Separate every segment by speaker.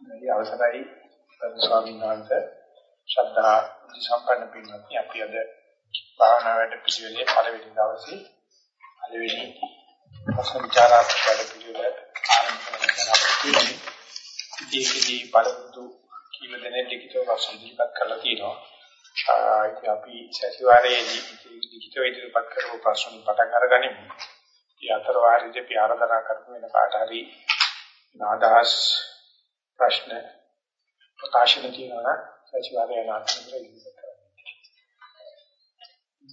Speaker 1: මේ අවසරයි ස්වාමීන් වහන්සේ ශ්‍රද්ධා සම්පන්න පින්වත්නි අපි අද භාවනා වැඩ පිළිවෙලේ පළවෙනි දවසේ පළවෙනි ප්‍රශ්න විචාරාත්මක වැඩ පිළිවෙල ආරම්භ කරන්න අපිට ඉතින් බලපොතු කීව දෙනෙක් ලිඛිතව ප්‍රශ්න ඉදිරිපත් කරලා තියෙනවා. ඉතින් අපි සතිವಾರයේදී ලිඛිතව ඉදිරිපත් කරපු ප්‍රශ්න පටන් අරගනිමු. ඒ අතර වාරයේදී අපි ආරාධනා කරමු වෙන කාට හරි නාදහස් ප්‍රශ්න ප්‍රකාශන තියෙනවා නම් සතිವಾರයේ නාටකෙ ඉදිරිපත්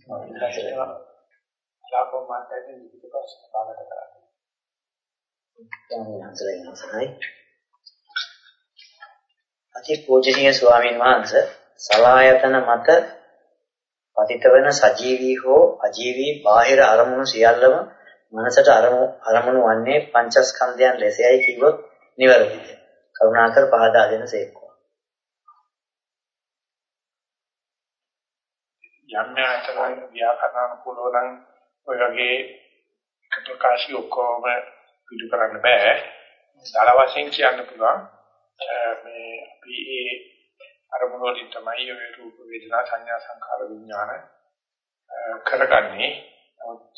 Speaker 1: කරන්න. ලාභෝ මාතේ ලිඛිත ප්‍රශ්න බාගත කරන්න.
Speaker 2: ස්වාමීන් වහන්සේයි අති පූජනීය ස්වාමීන් වහන්සේ සලායතන මත පතිතවන සජීවී හෝ අජීවී බාහිර අරමුණු සියල්ලම මනසට අරමුණු වන්නේ පංචස්කන්ධයන් ලෙසයි කිව්වොත් නිවැරදිද? කරුණාකර පහදා දෙන සේක්වා.
Speaker 1: යම් ආකාරයෙන් ව්‍යාකරණ කුලව නම් ඔය වගේ එක ප්‍රකාශي ඔක්කොම පිටු කරන්න බෑ. දල වශයෙන් කියන්න පුළුවන් මේ අපි ඒ අරමුණ වලින් තමයි ඔය රූප වේදනා සංඥා සංකාර විඥාන කරගන්නේ. නමුත්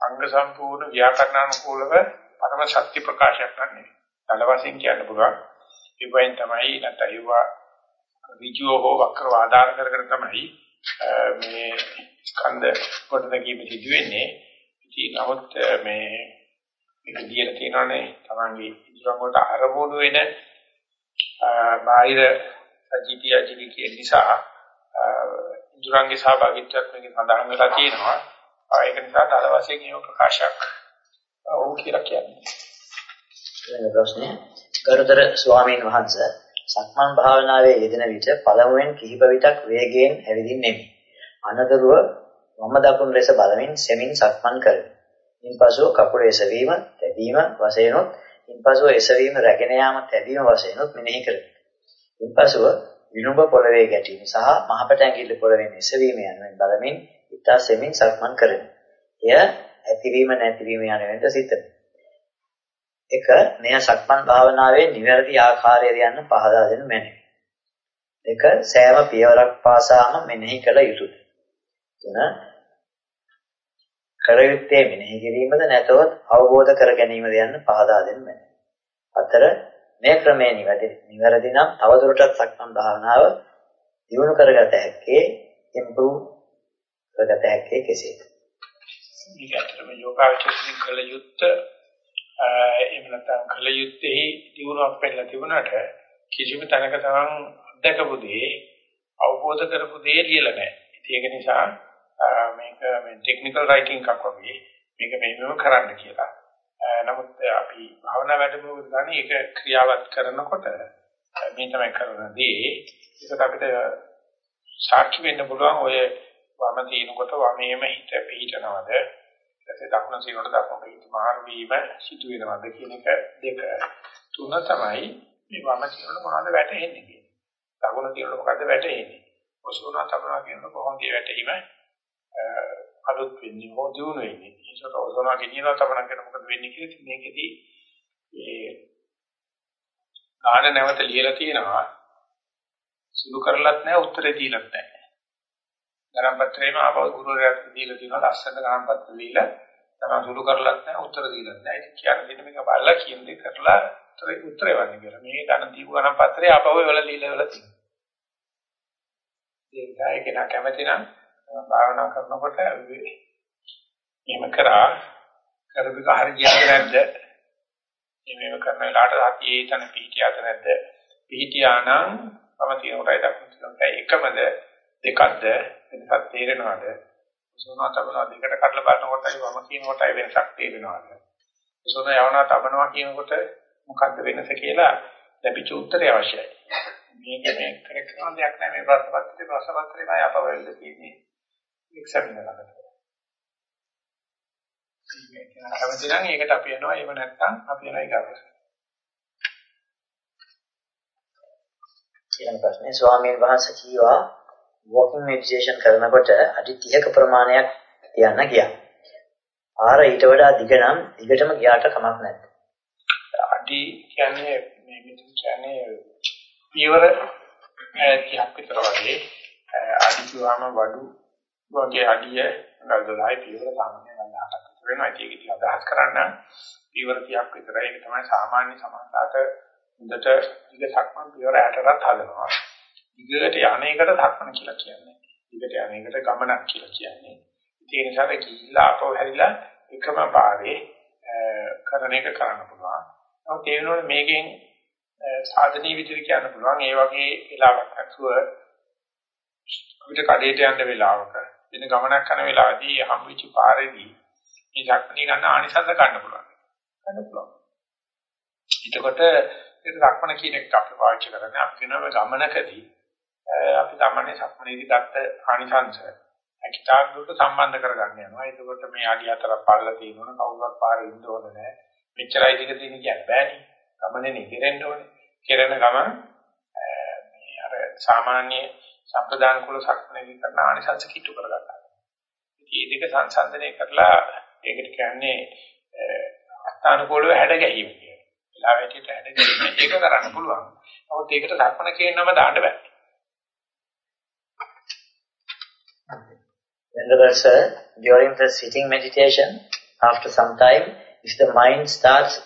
Speaker 1: අංග සම්පූර්ණ ව්‍යාකරණානුකූලව පරම ශක්ති ප්‍රකාශයක් ගන්න. දල වශයෙන් කියන්න පුළුවන්. ඒ වයින් තමයි නැත්නම් ඒවා ඍජුව හෝ වක්‍රව ආධාර කරගෙන තමයි මේ ස්කන්ධ කොටදකීම සිදු වෙන්නේ. ඉතින් නමුත් මේ මේක දියලා තියෙනවානේ තමන්ගේ ඉදිරියන් වලට අරමුණු වෙන බාහිර සජීවී අජීවී නිසා ඉන්ද්‍රයන්ගේ සහභාගීත්වයක් මේකේ සඳහන් වෙලා තියෙනවා. ඒක නිසා දල වශයෙන් ඒක ප්‍රකාශයක් ඔව් කියලා කියන්නේ.
Speaker 2: වෙන ප්‍රශ්නය ගරුතර ස්වාමීන් වහන්සේ සක්මන් භාවනාවේ යෙදෙන විට පළමුවෙන් කිහිප විටක් වේගයෙන් ඇවිදින්නෙමි. අනතුරුව වම දකුණු ලෙස බලමින් සෙමින් සක්මන් කරමි. ඉන්පසුව කකුල එසවීම, තැබීම වශයෙන්ොත්, ඉන්පසුව එසවීම රැගෙන යාම තැබීම වශයෙන්ොත් මෙනෙහි කරමි. ඉන්පසුව විනුඹ පොළවේ ගැටීම සහ මහපට ඇඟිල්ල පොළවෙන් එසවීම යනුවෙන් බලමින් ඉතා සෙමින් සක්මන් කරමි. එය ඇතිවීම නැතිවීම යනුවෙන්ද සිතමි. එක මෙය සක්මන් භාවනාවේ නිවැරදි ආකාරය යන පහදා දෙනු මැනවි. දෙක සෑම පියවරක් පාසාම මෙනෙහි කළ යුතුය. තුන කරයුත්තේ මෙනෙහි කිරීමද නැතොත් අවබෝධ කර ගැනීමද යන්න පහදා දෙනු මැනවි. හතර මේ ක්‍රමයේ නිවැරදි නම් තවදුරටත් සක්මන් භාවනාව දියුණු කරගත හැක්කේ ඉම්ප්‍රූව් කරගත හැක්කේ කෙසේද?
Speaker 1: මේක ඇත්තටම යෝගාචරණය කළ යුත්තේ එහෙම නැත්නම් කල යුත්තේ දිනුවක් පෙන්නලා තිබුණාට කිසිම තැනක තරම් අත්දකපු දේ අවබෝධ කරපු දේ ලියලා නැහැ. ඒක නිසා මේක මේ ටෙක්නිකල් රයිටින් එකක් වගේ මේක මෙහෙම කරන්න කියලා. නමුත් අපි භාවනා වැඩමුළු ගන්න ඒක ක්‍රියාවත් කරනකොට මේ තමයි කරන දේ. ඒකට අපිට සාක්ෂි වෙන්න පුළුවන් ඔය වම තිනකොට වමේම හිත පිහිටනවද ඊටසේ දකුණ සිරුරට දකුණ පිට මාරු වීම සිදු වෙනවද කියන එක දෙක තුන තමයි මේ වම සිරුරට මොනවද වැටෙන්නේ කියන්නේ. දකුණ සිරුරට මොකද්ද වැටෙන්නේ. ඔසවනවා තබනවා කියන කොහොමද වැටීම අලුත් වෙන්නේ හෝ දිනු වෙන්නේ. ඒකට ඔසවනවා කියනවා තබනවා කියන මොකද වෙන්නේ කියලා මේකෙදී ඒ ගාන නැවත ලියලා තියෙනවා. සුළු කරලත් නැහැ උත්තරේ දීලත් නැහැ. ගණන් පත්‍රේම ආපහු ගුරුවරයාට දීලා තියෙනවා ලස්සන ගණන් පත්‍ර දීලා තමයි සුළු කරලත් නැහැ උත්තර දීලත් නැහැ. ඒක කියන්නේ මේක බලලා කියන දේ කරලා උත්තරේ උත්තරේ වන්නේ කියලා. මේ ගණන් දීපු ගණන් පත්‍රේ ආපහු වෙලා දීලා වෙලා තියෙනවා. ඒක ඒක නා කැමති නම් භාවනා කරනකොට එහෙම කරා කරපිට හරි කියන්නේ නැද්ද? මේව කරන වෙලාවට සතියේ තන පිහිටියාද නැද්ද? පිහිටියා නම් මම තියෙන කොටයි දක්වන්න තියෙනවා. එකමද දෙකක්ද වෙනසක් තේරෙනවද? සෝනා තබනවා දෙකට කඩලා බලනකොටයි වම කියන කොටයි වෙනසක් තේරෙනවද? සෝනා යවනවා තබනවා කියනකොට මොකද්ද වෙනස කියලා ලැබිච්ච උත්තරය අවශ්‍යයි. මේක මේ කරේ කරන දෙයක් නෑ මේ ප්‍රශ්න පත්‍රේ ප්‍රශ්න පත්‍රේ නෑ අපවෙල්ල තියෙන්නේ එක්සැමිනර් ළඟට. මේක කැමති නම් ඒකට අපි යනවා එහෙම නැත්නම් අපි යනවා ඊගාවට.
Speaker 2: ඊළඟ ප්‍රශ්නේ ස්වාමීන් වහන්සේ කීවා walking meditation කරනකොට අඩි 30ක ප්‍රමාණයක් තියන්න ගියා. ආර ඊට වඩා දිග නම් දිගටම ගියාට කමක් නැද්ද?
Speaker 1: අඩි කියන්නේ මේ මේ මෙතන කියන්නේ පියවර 30ක් විතර වගේ අඩි කිව්වම වඩු වගේ අඩිය 12 පියවර සාමාන්‍යයෙන් 18ක් විතර වෙනවා. ඒක ඉතින් අදහස් කරන්න පියවර 30ක් විතර. ඒක තමයි සාමාන්‍ය සමාන්තරට හොඳට ඉග සක්මන් පියවර 60ක් හදනවා. ඉගට යන්නේකට සක්මන් කියලා කියන්නේ. ඉගට යන්නේකට ගමනක් කියලා කියන්නේ. ඒ නිසා ගිහිල්ලා ආපහු හැරිලා එකම පාරේ කරන එක කරන්න පුළුවන්. නමුත් ඒ වෙනකොට මේකෙන් සාධනීය විදිහට කියන්න පුළුවන්. ඒ වගේ වෙලාවක් අසුව අපිට කඩේට යන්න වෙලාවක වෙන ගමනක් කරන වෙලාවදී හම්බෙච්ච පාරේදී මේ ශක්තිය ගන්න ආනිසංස ගන්න පුළුවන්. ගන්න පුළුවන්. එතකොට ඒක රක්මන කියන එක අපි පාවිච්චි කරන්නේ අපි වෙනම ගමනකදී අපි තමන්නේ සක්මනේදී ගත්ත ආනිසංස අකිතාක් දුරට සම්බන්ධ කරගන්න යනවා. එතකොට මේ අඩි හතරක් පල්ල තියෙනවනේ කවුරුත් පාරේ ඉන්න ඕන නැහැ. මෙච්චරයි ටික තියෙන කියන්නේ බෑනේ. ගමනේ නෙගෙරෙන්න ඕනේ. කෙරෙන ගමන මේ අර සාමාන්‍ය සම්ප්‍රදාන කුල සක්මනේදී කරන ආනිසංස කිට්ටු කරගන්නවා. ඉතින් මේ දෙක සංසන්දනය කරලා ඒකට කියන්නේ අත්අනුකූලව හැඩ ගැහිම කියලා. වෙලාවෙට හැඩ ගැහිම ඒක කරන්න පුළුවන්. නමුත් ඒකට සක්මන කියන නම දාන්න බෑ.
Speaker 2: Venerable sir, during the sitting meditation, after some time, if the mind starts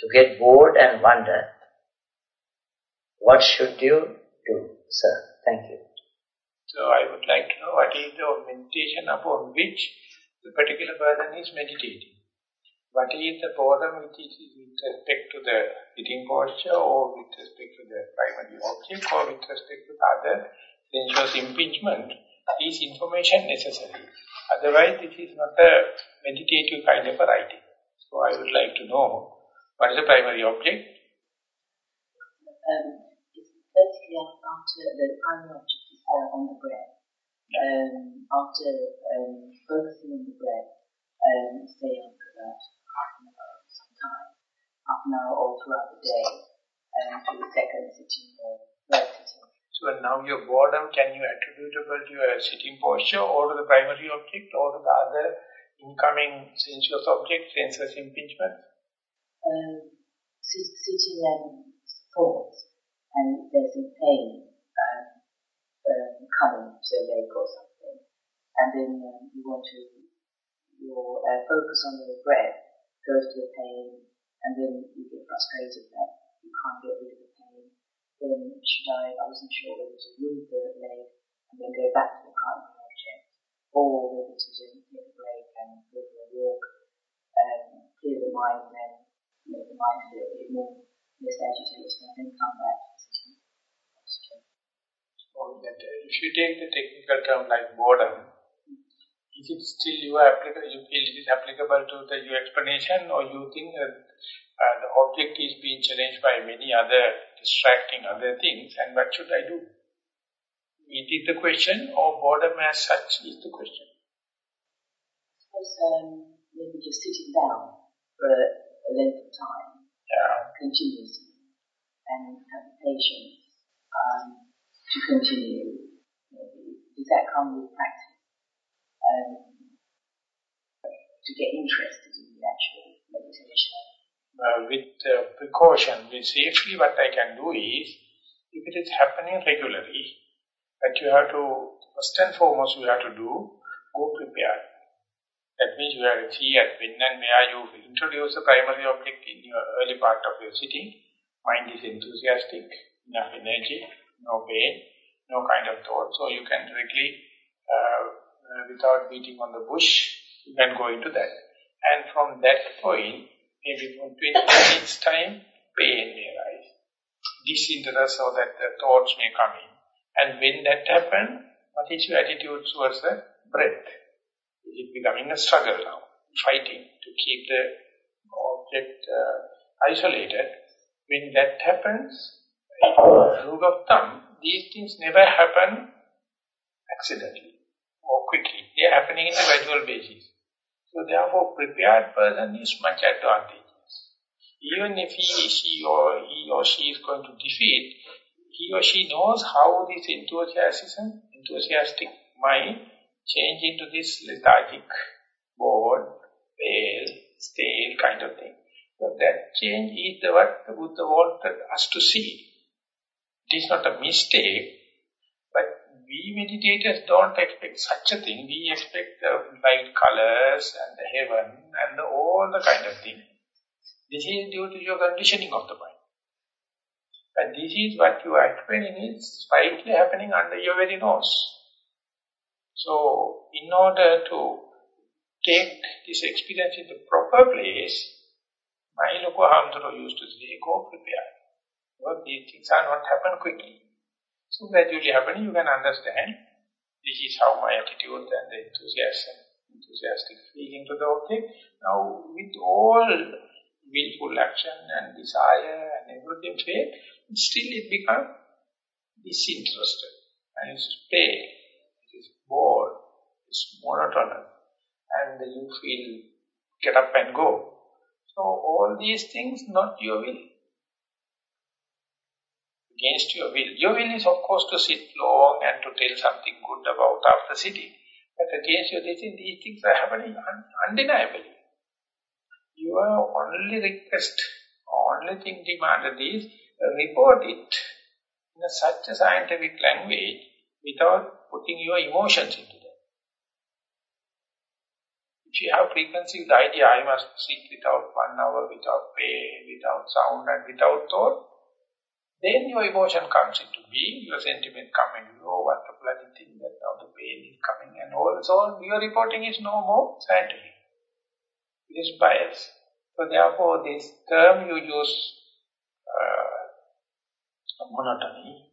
Speaker 2: to get bored and wonder, what should you do, sir? Thank you.
Speaker 1: So I would like to know what is the meditation upon which the particular person is meditating. What is the boredom which is with respect to the sitting posture or with respect to the primary object or with respect to other sensuous impingement is information necessary. Otherwise, it is not a meditative kind of a writing. So I would like to know what is the primary object?
Speaker 3: Um, it's basically after the primary object is uh, on the breath. Um, after um, focusing on the breath, um, stay on for about half an hour, some time, half an hour all throughout the day, um, to the second sitting or third sitting.
Speaker 1: So now your boredom, can you attributable to your sitting posture or to the primary object or to the other incoming sensuous object, sensuous impingement?
Speaker 3: Um, sitting and thoughts and there's a pain um, um, coming to the leg or something. And then um, you want to your uh, focus on your breath, goes to the pain, and then you get frustrated that you can't get rid of the then should I, I wasn't sure whether to move the leg and then go back to the current object, or whether to just take a break and go for a walk, um, clear the mind and then make the mind a little bit more less agitated and then come back to the.
Speaker 1: So that uh, if you take the technical term like boredom, is it still you are you feel it is applicable to the your explanation or you think that uh, the object is being challenged by many other distracting other things, and what should I do? It is the question, or boredom as such is the question.
Speaker 3: Suppose um, maybe just sitting down for a, a length of time,
Speaker 1: yeah.
Speaker 3: continuously, and have the patience um, to continue. Maybe. Does that come with practice? Um, to get interested in the actual meditation
Speaker 1: uh, with uh, precaution, with safely, what I can do is, if it is happening regularly, that you have to, first and foremost you have to do, go prepared. That means you have to see at when and where you introduce the primary object in your early part of your sitting. Mind is enthusiastic, enough energy, no pain, no kind of thought. So you can directly, uh, without beating on the bush, you can go into that. And from that point, maybe from 20 minutes time, pain may arise. Disinterest so that the thoughts may come in. And when that happens, what is your attitude towards the breath? Is it becoming a struggle now? Fighting to keep the object uh, isolated. When that happens, rule of thumb, these things never happen accidentally or quickly. They are happening in a gradual basis. So therefore, prepared person is much advantageous. Even if he, she or he or she is going to defeat, he or she knows how this enthusiasm, enthusiastic mind change into this lethargic, bored, pale, stale kind of thing. So that change is the what the Buddha wanted us to see. It is not a mistake, we meditators don't expect such a thing. We expect the light colors and the heaven and the, all the kind of thing. This is due to your conditioning of the mind. But this is what you are explaining is slightly happening under your very nose. So, in order to take this experience in the proper place, my local Hamduro used to say, go prepare. Because these things are not happen quickly. So gradually happening, you can understand this is how my attitude and the enthusiasm, enthusiastic feeling to the object. Now, with all willful action and desire and everything faith, still it becomes disinterested and it's pale, it is bored, it's monotonous, and you feel get up and go. So all these things not your will. Against your will. Your will is of course to sit long and to tell something good about after sitting. But against your this, these things are happening un undeniably. Your only request, only thing demanded is report it in a such a scientific language without putting your emotions into it. If you have the idea, I must sit without one hour, without pain, without sound and without thought, then your emotion comes into being, your sentiment comes into, oh, what a bloody thing that now the pain is coming and all so. Your reporting is no more scientific. It is bias. So therefore, this term you use uh, monotony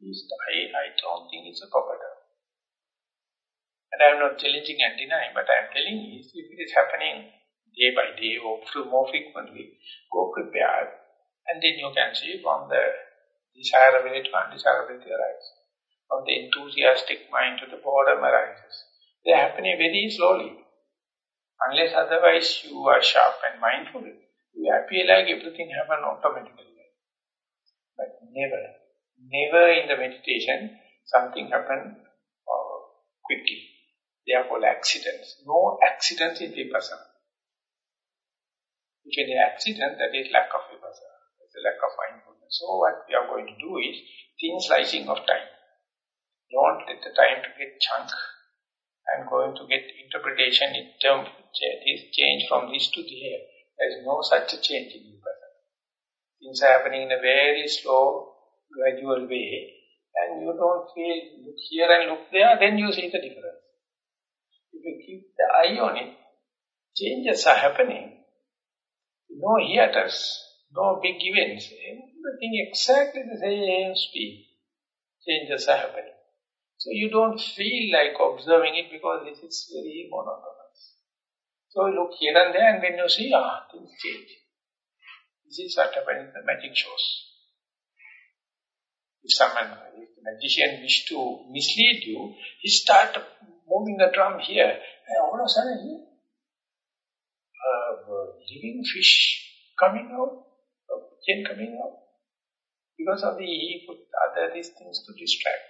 Speaker 1: is, I, I don't think it's a proper term. And I am not challenging and denying, but I am telling you, if it is happening day by day or more frequently, go prepared, and then you can see from the desirability to undesirability arises. From the enthusiastic mind to the boredom arises. They happen very slowly. Unless otherwise you are sharp and mindful, you appear like everything happen automatically. But never, never in the meditation something happen uh, quickly. They are called accidents. No accidents in Vipassana. If any accident, that is lack of Vipassana. It's a lack of mindfulness. So what we are going to do is thin slicing of time. Don't let the time to get chunk and going to get interpretation in terms this change from this to there. There is no such a change in person. Things are happening in a very slow, gradual way and you don't feel, look here and look there, then you see the difference. If you keep the eye on it, changes are happening. No hiatus, no big events, everything exactly the same speed. Changes are happening. So you don't feel like observing it because this is very monotonous. So you look here and there and then you see, ah, things change. This is what happens in the magic shows. If someone, if the magician wish to mislead you, he start moving the drum here, and all of a sudden, he, uh, living fish coming out, chain coming out. Because of the, he put other these things to distract.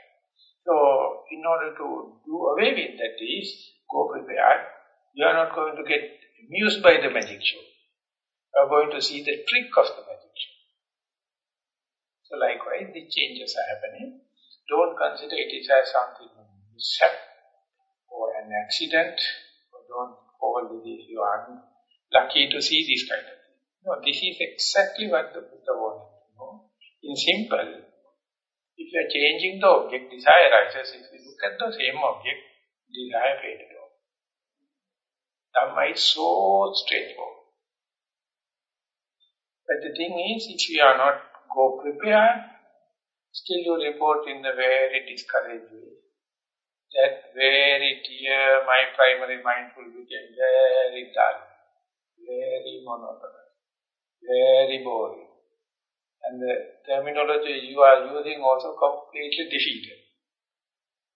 Speaker 1: So, in order to do away with that is, go prepared. You are not going to get amused by the magic show. You are going to see the trick of the magic show. So likewise, the changes are happening. Don't consider it as something mishap or an accident, or don't fall if you are lucky to see this kind of. No, this is exactly what the Buddha wanted to know. In simple, if you are changing the object, desire arises. If you look at the same object, desire faded off. Dhamma is so straightforward. But the thing is, if you are not go prepared, still you report in the very discouraged way that very dear, my primary mindful became very dull, very monotonous, very boring. And the terminology you are using also completely defeated.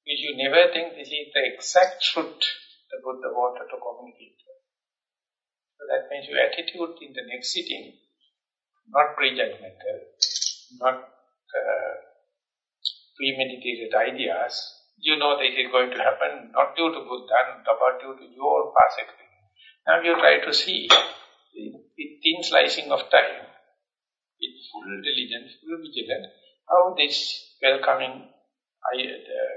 Speaker 1: Because you never think this is the exact truth the Buddha wanted to communicate. So that means your attitude in the next sitting, not prejudgmental, not uh, premeditated ideas, you know that it is going to happen, not due to Buddha, but due to your past experience. Now you try to see, with thin slicing of time, with full diligence, full vigilance, how this welcoming, uh,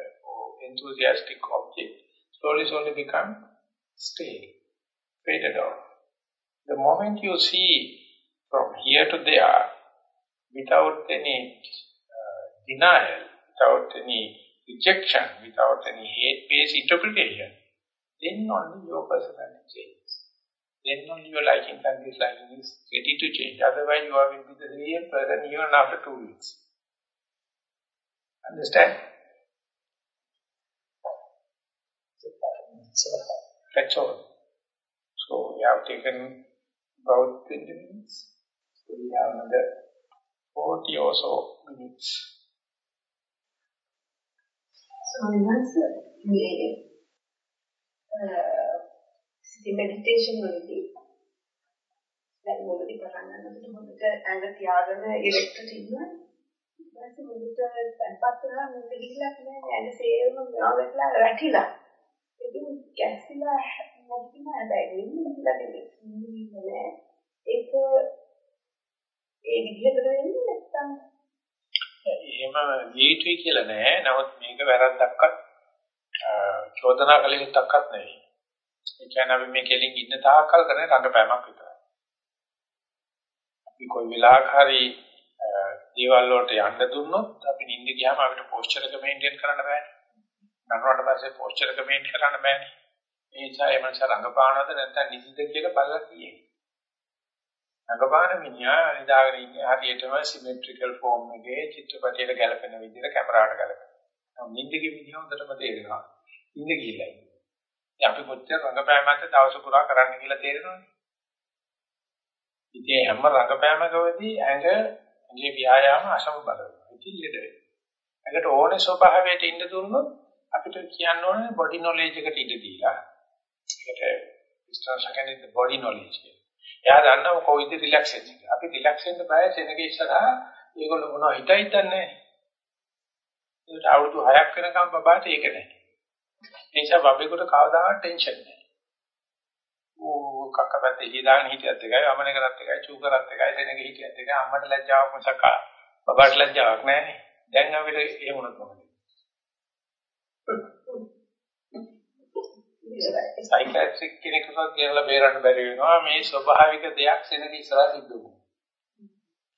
Speaker 1: enthusiastic object slowly, slowly become stale, faded out. The moment you see from here to there, without any uh, denial, without any rejection, without any hate-based interpretation, then only your personality changes. Then only your liking and disliking is ready to change. Otherwise you are will be the real person even after two weeks. Understand? That's all. So we have taken about 20 minutes. So we have another 40 or so minutes.
Speaker 4: So that's uh, සිටි meditation වලදී දැන් මොකද පටන් ගන්නකොට හොඳට ඇඟ තියාගෙන ඉරෙක්ටට ඉන්නවා. ඊපස්සේ හොඳට තැම්පත් වෙනවා මුද ගිහිල්ලා නෑ. ඇඟ සේරම මෙවලා වැටිලා ඉතින් කැස්සිලා මොකද හැබැයි ඉන්නේ නෑ. ඒක ඒ විදිහකට වෙන්නේ නැත්තම්.
Speaker 1: එහෙම ජීවිතය කියලා නෑ. නමුත් මේක වැරද්දක්වත් චෝදනා කළ යුත්තක්වත් නෙවෙයි. ඒ කියන්නේ අපි මේ කෙලින් ඉන්න තාක්කල් කරන රංගපෑමක් විතරයි. අපි කොයි වෙලාවක හරි දේවල් වලට යන්න දුන්නොත් අපි නිින්ද ගියාම අපිට පෝස්චර් එක මේන්ටේන් කරන්න බෑනේ. නරවට පස්සේ පෝස්චර් එක මේන්ටේන් කරන්න බෑනේ. ඒ නිසා ඒ මනස රංගපානවද නැත්නම් නිදිද කියලා බලලා කියේ. රංගපාන මිනිහා නිදාගෙන ඉන්නේ හරියටම සිමෙට්‍රිකල් ෆෝම් එකේ චිත්‍රපටයට ගැලපෙන විදිහට කැමරාවට ගැලපෙන. නම් නිින්දගේ මිනිහා හොඳටම තේරෙනවා. ඉන්න ගිහිල්ලා ඉන්නේ. අපි කොච්චර රංගපෑමක්ද දවස පුරා කරන්න කියලා තේරෙනවනේ. ඉතින් හැම රංගපෑමකදී ඇඟ ඇඟේ ව්‍යායාම අසමබර වෙනවා. ඉතින් ලෙඩ වෙනවා. ඇඟට ඕනේ ස්වභාවයට ඉන්න දුන්නොත් අපිට කියන්න ඕනේ බොඩි නොලෙජ් එකට ඉඳ දීලා. ඒකට ඉස්ටර් සකන්නේ බොඩි නොලෙජ් කියලා. එයා දන්නව කොයිද රිලැක්ස් වෙන්නේ. අපි රිලැක්ස් වෙන්න බෑ සෙනගේ ඉස්සරහා ඒගොල්ලෝ මොනවා හිතයි දන්නේ ඒකට අවුරුදු 6ක් වෙනකම් බබාට ඒක නැහැ. ඒ නිසා බබේකට කවදාවත් ටෙන්ෂන් නැහැ. ඌ කක්කපැත්තේ හිදාගෙන හිටියත් එකයි, අමන කරත් එකයි, චූ කරත් එකයි, සෙනගේ හිටියත් එකයි, අම්මට ලැජ්ජාවක් මොසක බබාට ලැජ්ජාවක් නැහැ. දැන් අපිට එහෙම වුණත් මොකද? සයිකියාට්‍රික් කෙනෙකුට කියලා බේරන්න බැරි වෙනවා මේ ස්වභාවික දෙයක් සෙනග ඉස්සරහ සිද්ධ වෙනවා.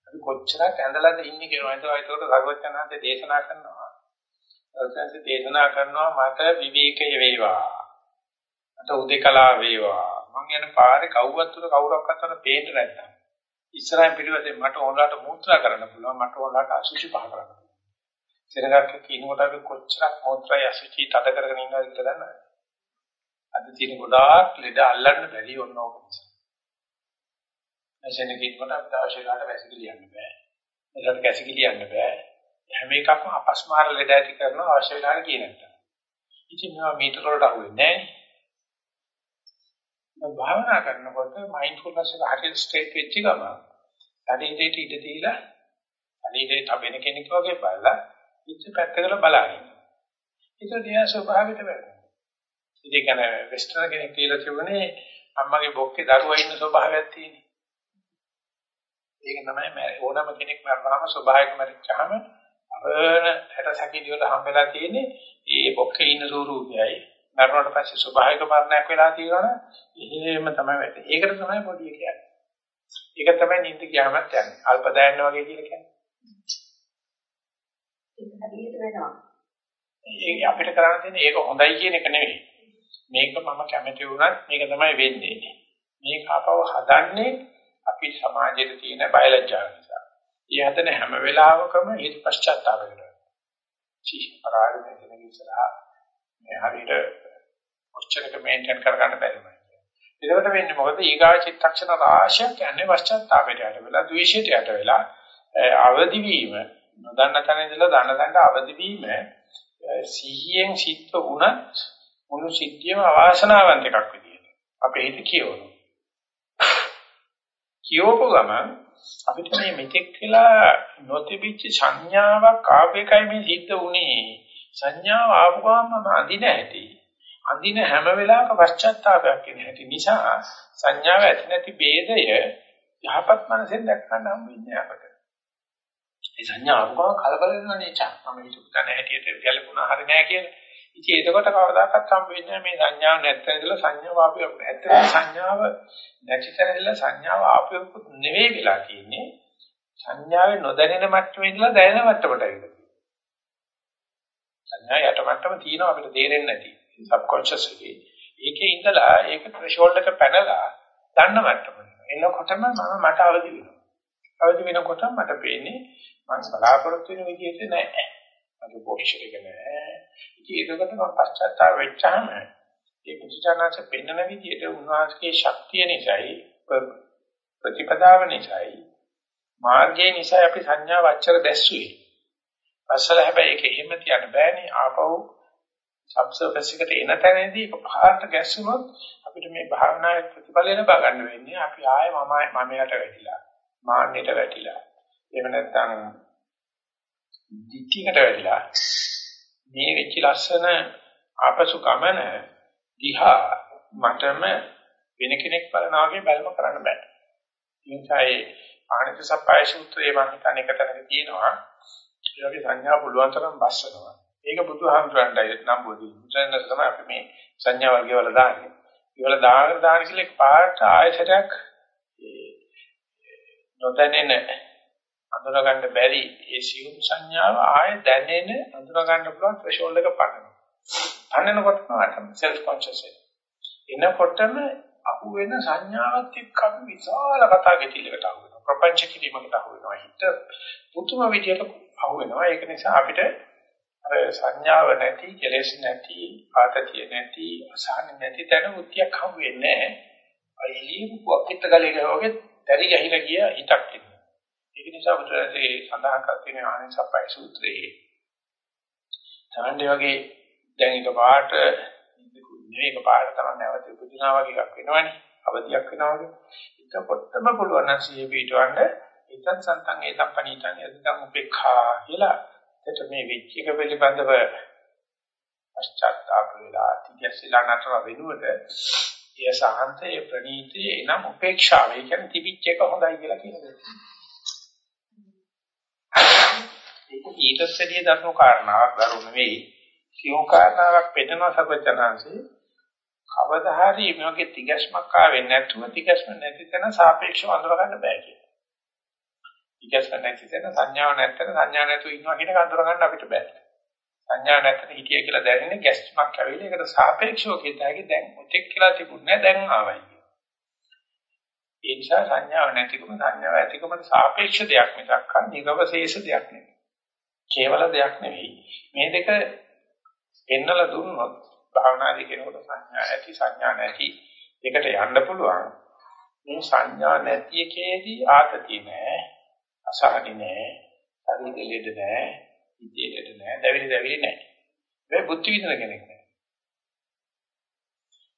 Speaker 1: අපි කොච්චරක් ඇඳලාද ඉන්නේ කියනවා. ඒක ඒකට සර්වඥාන්සේ දේශනා කරනවා. සර්වඥාන්සේ දේශනා කරනවා මට විවේකය වේවා. මට උදේකලා වේවා. මං යන පාරේ කවුවත් උර කවුරක්වත් උර පේන්න නැත්තම්. ඉස්සරහින් පිටිපස්සේ මට ඕනලාට මූත්‍රා කරන්න පුළුවන්. මට ඕනලාට අසුචි පහ කරන්න පුළුවන්. සෙනගක් කිනකොට අපි කොච්චරක් මූත්‍රායි අසුචි තද කරගෙන ඉන්නවද කියලා දන්නවද? අද තියෙන ගොඩාක් ලෙඩ අල්ලන්න බැරි ඔන්න ඕක නිසා. නැසෙන කිනකොට අපිට අවශ්‍ය කාට වැසිකිලි යන්න බෑ. ඒකට කැසිකිලි යන්න බෑ. හැම එකක්ම අපස්මාර ලෙඩ ඇති කරන අවශ්‍ය වෙලාවට කියන එක. ඉතින් මේවා මීටර වලට අහු වෙන්නේ නැහැ. භාවනා කරනකොට මයින්ඩ්ෆුල්නස් එක හරියට ස්ට්‍රේට් වෙච්ච ගම ශරීරයට ඉඳ දීලා ශරීරයට තබෙන කෙනෙක් වගේ බලලා ඉච්ච පැත්තකට බලන්න. ඒක දිහා ස්වභාවයට වෙනවා. ඉතින් කන වෙස්ටර්න් කෙනෙක් කියලා කියවනේ අම්මගේ බොක්කේ දරුවා ඉන්න ස්වභාවයක් තියෙනවා. ඒක තමයි ඕනම කෙනෙක් මරනවාම ස්වභාවික මරිච්චාම අරණ හැට සැකිලි වල හම්බෙලා තියෙන්නේ ඒ බොක්කේ ඉන්න ස්වරූපයයි මරණයට පස්සේ ස්වභාවික මරණයක් වෙලා තියෙනවනේ එහෙම තමයි වෙන්නේ. ඒකට තමයි පොඩි කියන්නේ. ඒක තමයි නිින්ද ගියාමත් යන්නේ. අල්ප දයන්න වගේ කියලා කියන්නේ.
Speaker 4: ඒක හරියට වෙනවා.
Speaker 1: ඒක අපිට කරන්න තියෙන්නේ ඒක හොඳයි කියන එක නෙවෙයි. මේක මම කැමති වුණත් මේක තමයි වෙන්නේ. මේක අපව හදන්නේ අපි සමාජයේ තියෙන බයලජ්ජාව නිසා. ඒ හදන හැම වෙලාවකම හිත පශ්චාත්තාපයකට. චි පරාගමේ දෙන ඉස්සරහා මේ හරියට ඔච්චරක මේන්ටේන් කරගන්න බැරි වෙනවා. ඒකට වෙන්නේ මොකද? ඊගා චිත්තක්ෂණ රාශියක් යන්නේ පශ්චාත්තාපයට යට වෙලා, ද්වේෂයට යට වෙලා අවදි වීම නොදන්න තැන ඉඳලා දන්න තැනට අවදි වීම සිහියෙන් සිත්ව වුණත් මුළු සිද්ධියම අවාසනාවන්ත එකක් විදියට අපේ හිත කියවනවා. කියවපු ගමන් අපිට මේ මෙතෙක් කියලා නොතිබිච්ච සංඥාවක් ආපේකයි මේ සිද්ධ වුනේ. සංඥාව ආපු ගමන් අඳින හැටි. අඳින හැම වෙලාවක පශ්චාත්තාවයක් එන හැටි නිසා සංඥාව ඇති නැති ભેදය යහපත් මනසෙන් දැක ගන්න හම්බ වෙන්නේ අපට. ඒ සංඥා අනුකම කලබල වෙන නේචා. මම හිතුව තන හැටියට ගැලපුණා හරි නෑ කියලා. ඉතින් එතකොට කවදාකවත් හම්බ වෙන්නේ මේ සංඥාව නැත්තන ඉඳලා සංඥාව ආපු ඇත්තටම සංඥාව නැති තැන ඉඳලා සංඥාව ආපු නෙවෙයි වෙලා තියෙන්නේ. සංඥාවේ නොදැනෙන මට්ටමේ ඉඳලා දැනෙන මට්ටමට ඇවිල්ලා. සංඥා යට මට්ටම තියෙනවා අපිට තේරෙන්නේ නැති. සබ්කොන්ෂස් එකේ. ඒකේ ඉඳලා ඒක ත්‍රෙෂෝල්ඩ් එක පැනලා දන්න මට්ටමට. එනකොටම මම මට අවදි වෙනවා. අවදි වෙනකොට මට පේන්නේ මම බලාපොරොත්තු වෙන විදිහට නෑ. මගේ පොලිෂර් එක නෑ. ඉතින් ඒකට මම පශ්චාත්තාප වෙච්චාම ඒ පුදුචානංශ පෙන්වන විදිහට උන්වහන්සේගේ ශක්තිය නිසායි ප්‍රතිපදාව නිසායි මාර්ගයේ නිසා අපි සංඥා වච්චර දැස්සුවේ. අසල හැබැයි ඒක එහෙම තියන්න බෑනේ ආපහු සබ්සර්වස් එකට එන තැනදී ඒක පහකට ගැස්සුනොත් අපිට මේ භාවනාවේ ප්‍රතිඵල ලබා ගන්න වෙන්නේ අපි ආයෙ මම මමයට වැටිලා මාන්නයට වැටිලා එහෙම නැත්නම් දික්කකට වැටිලා මේ වෙච්ච ලස්සන ආපසු ගමන දිහා මටම වෙන කෙනෙක් බලනවා වගේ බැලම කරන්න බෑ. ඒ නිසා ඒ ආනිත සප්පාය සූත්‍රයේ මම හිතන්නේ එක තැනක තියෙනවා. ඒ වගේ සංඥා පුළුවන් තරම් බස්සනවා. ඒක බුදුහාමුදුරන්ටයි නම් බුදු. බුදුන් තමයි අපි මේ සංඥා වර්ගය වල දාන්නේ. ඒවල දාගෙන දාන කියලා එක පාට ආයතනයක් නොදැනෙන අඳුර ගන්න බැරි ඒ සියුම් සංඥාව ආය දැනෙන අඳුර ගන්න පුළුවන් ත්‍රෙෂෝල්ඩ් එක පන්නනවා. පන්නනකොටම අතම සෙල්ෆ් කොන්ෂස් එක. එනකොටම අහු වෙන සංඥාවත් එක්ක අපි විශාල කතා ගැටිලකට අහු වෙනවා. ප්‍රපංච කිරීමකට අහු වෙනවා. හිත පුතුම විදියට අහු වෙනවා. ඒක නිසා අපිට අර සංඥාව නැති, කෙලෙස් නැති, ආතතිය නැති, අසහන නැති තැන මුත්‍යක් හම් වෙන්නේ නැහැ. අයිලිය පුවක්කිට ගලේ ගහවගේ තරි ගහිලා ගිය හිතක් එනවා. ඒක නිසා බුදුරජාණන් සඳහන් කර තියෙන ආනන්දසප්පයි සූත්‍රයේ තමන්ගේ වගේ දැන් එක පාට නෙවෙයි එක පාට තමයි නැවත උපදිනා වගේ එකක් වෙනවනේ. අවදියක් වෙනවා වගේ. එතකොටම පුළුවන් නම් සිහිය පිටවන්න ඒතත් සන්තන් ඒතම් පණීතන් යදිදම් උපේක්ඛා කියලා එතකොට මේ වෙච්ච එක පිළිබඳව පශ්චාත්තාප වෙලා තියසිලා නතර වෙනුවට ඒ සාහන්තයේ ප්‍රණීතයේ එනම් උපේක්ෂාව ඒ කියන්නේ තිබිච්ච එක හොඳයි කියලා කියනවා. ඒක ඊටස්සෙදී ධර්ම කාරණාවක් දරු නෙවෙයි සියුම් කාරණාවක් පෙන්නන සර්වචනාංශේ කවදා හරි මේ වගේ තිගැස්මක් ආවෙන්නේ නැතුව තිගැස්ම නැති තැන සාපේක්ෂව අඳුර ගන්න බෑ කියලා. ඉකස්ස නැති තැන සංඥාව නැත්තන සංඥා නැතුව ඉන්නවා කියන එක අඳුර ගන්න අපිට බෑ. සංඥා නැත්තන හිතිය කියලා දැනෙන්නේ ගැස්මක් ඇවිල්ලා ඒකට සාපේක්ෂව කියතයි දැන් ඔතෙක් කියලා තිබුණේ දැන් ආවයි. ඒ නිසා සංඥාව නැතිකම සංඥාව ඇතිකමට සාපේක්ෂ දෙයක් මිසක් නිරවශේෂ දෙයක් නෙවෙයි. කේවල දෙයක් නෙවෙයි. මේ දෙක එන්නලා දුන්නොත් භාවනාදී කෙනෙකුට සංඥා ඇති සංඥා නැති දෙකට යන්න පුළුවන්. මේ සංඥා නැති එකේදී ආතතිය නෑ අසහනි නෑ, ශරීරෙ ලෙඩ නෑ, හිතේ ලෙඩ නෑ, දැවිලි දැවිලි නෑ. මේ බුද්ධ විදින කෙනෙක් නෑ.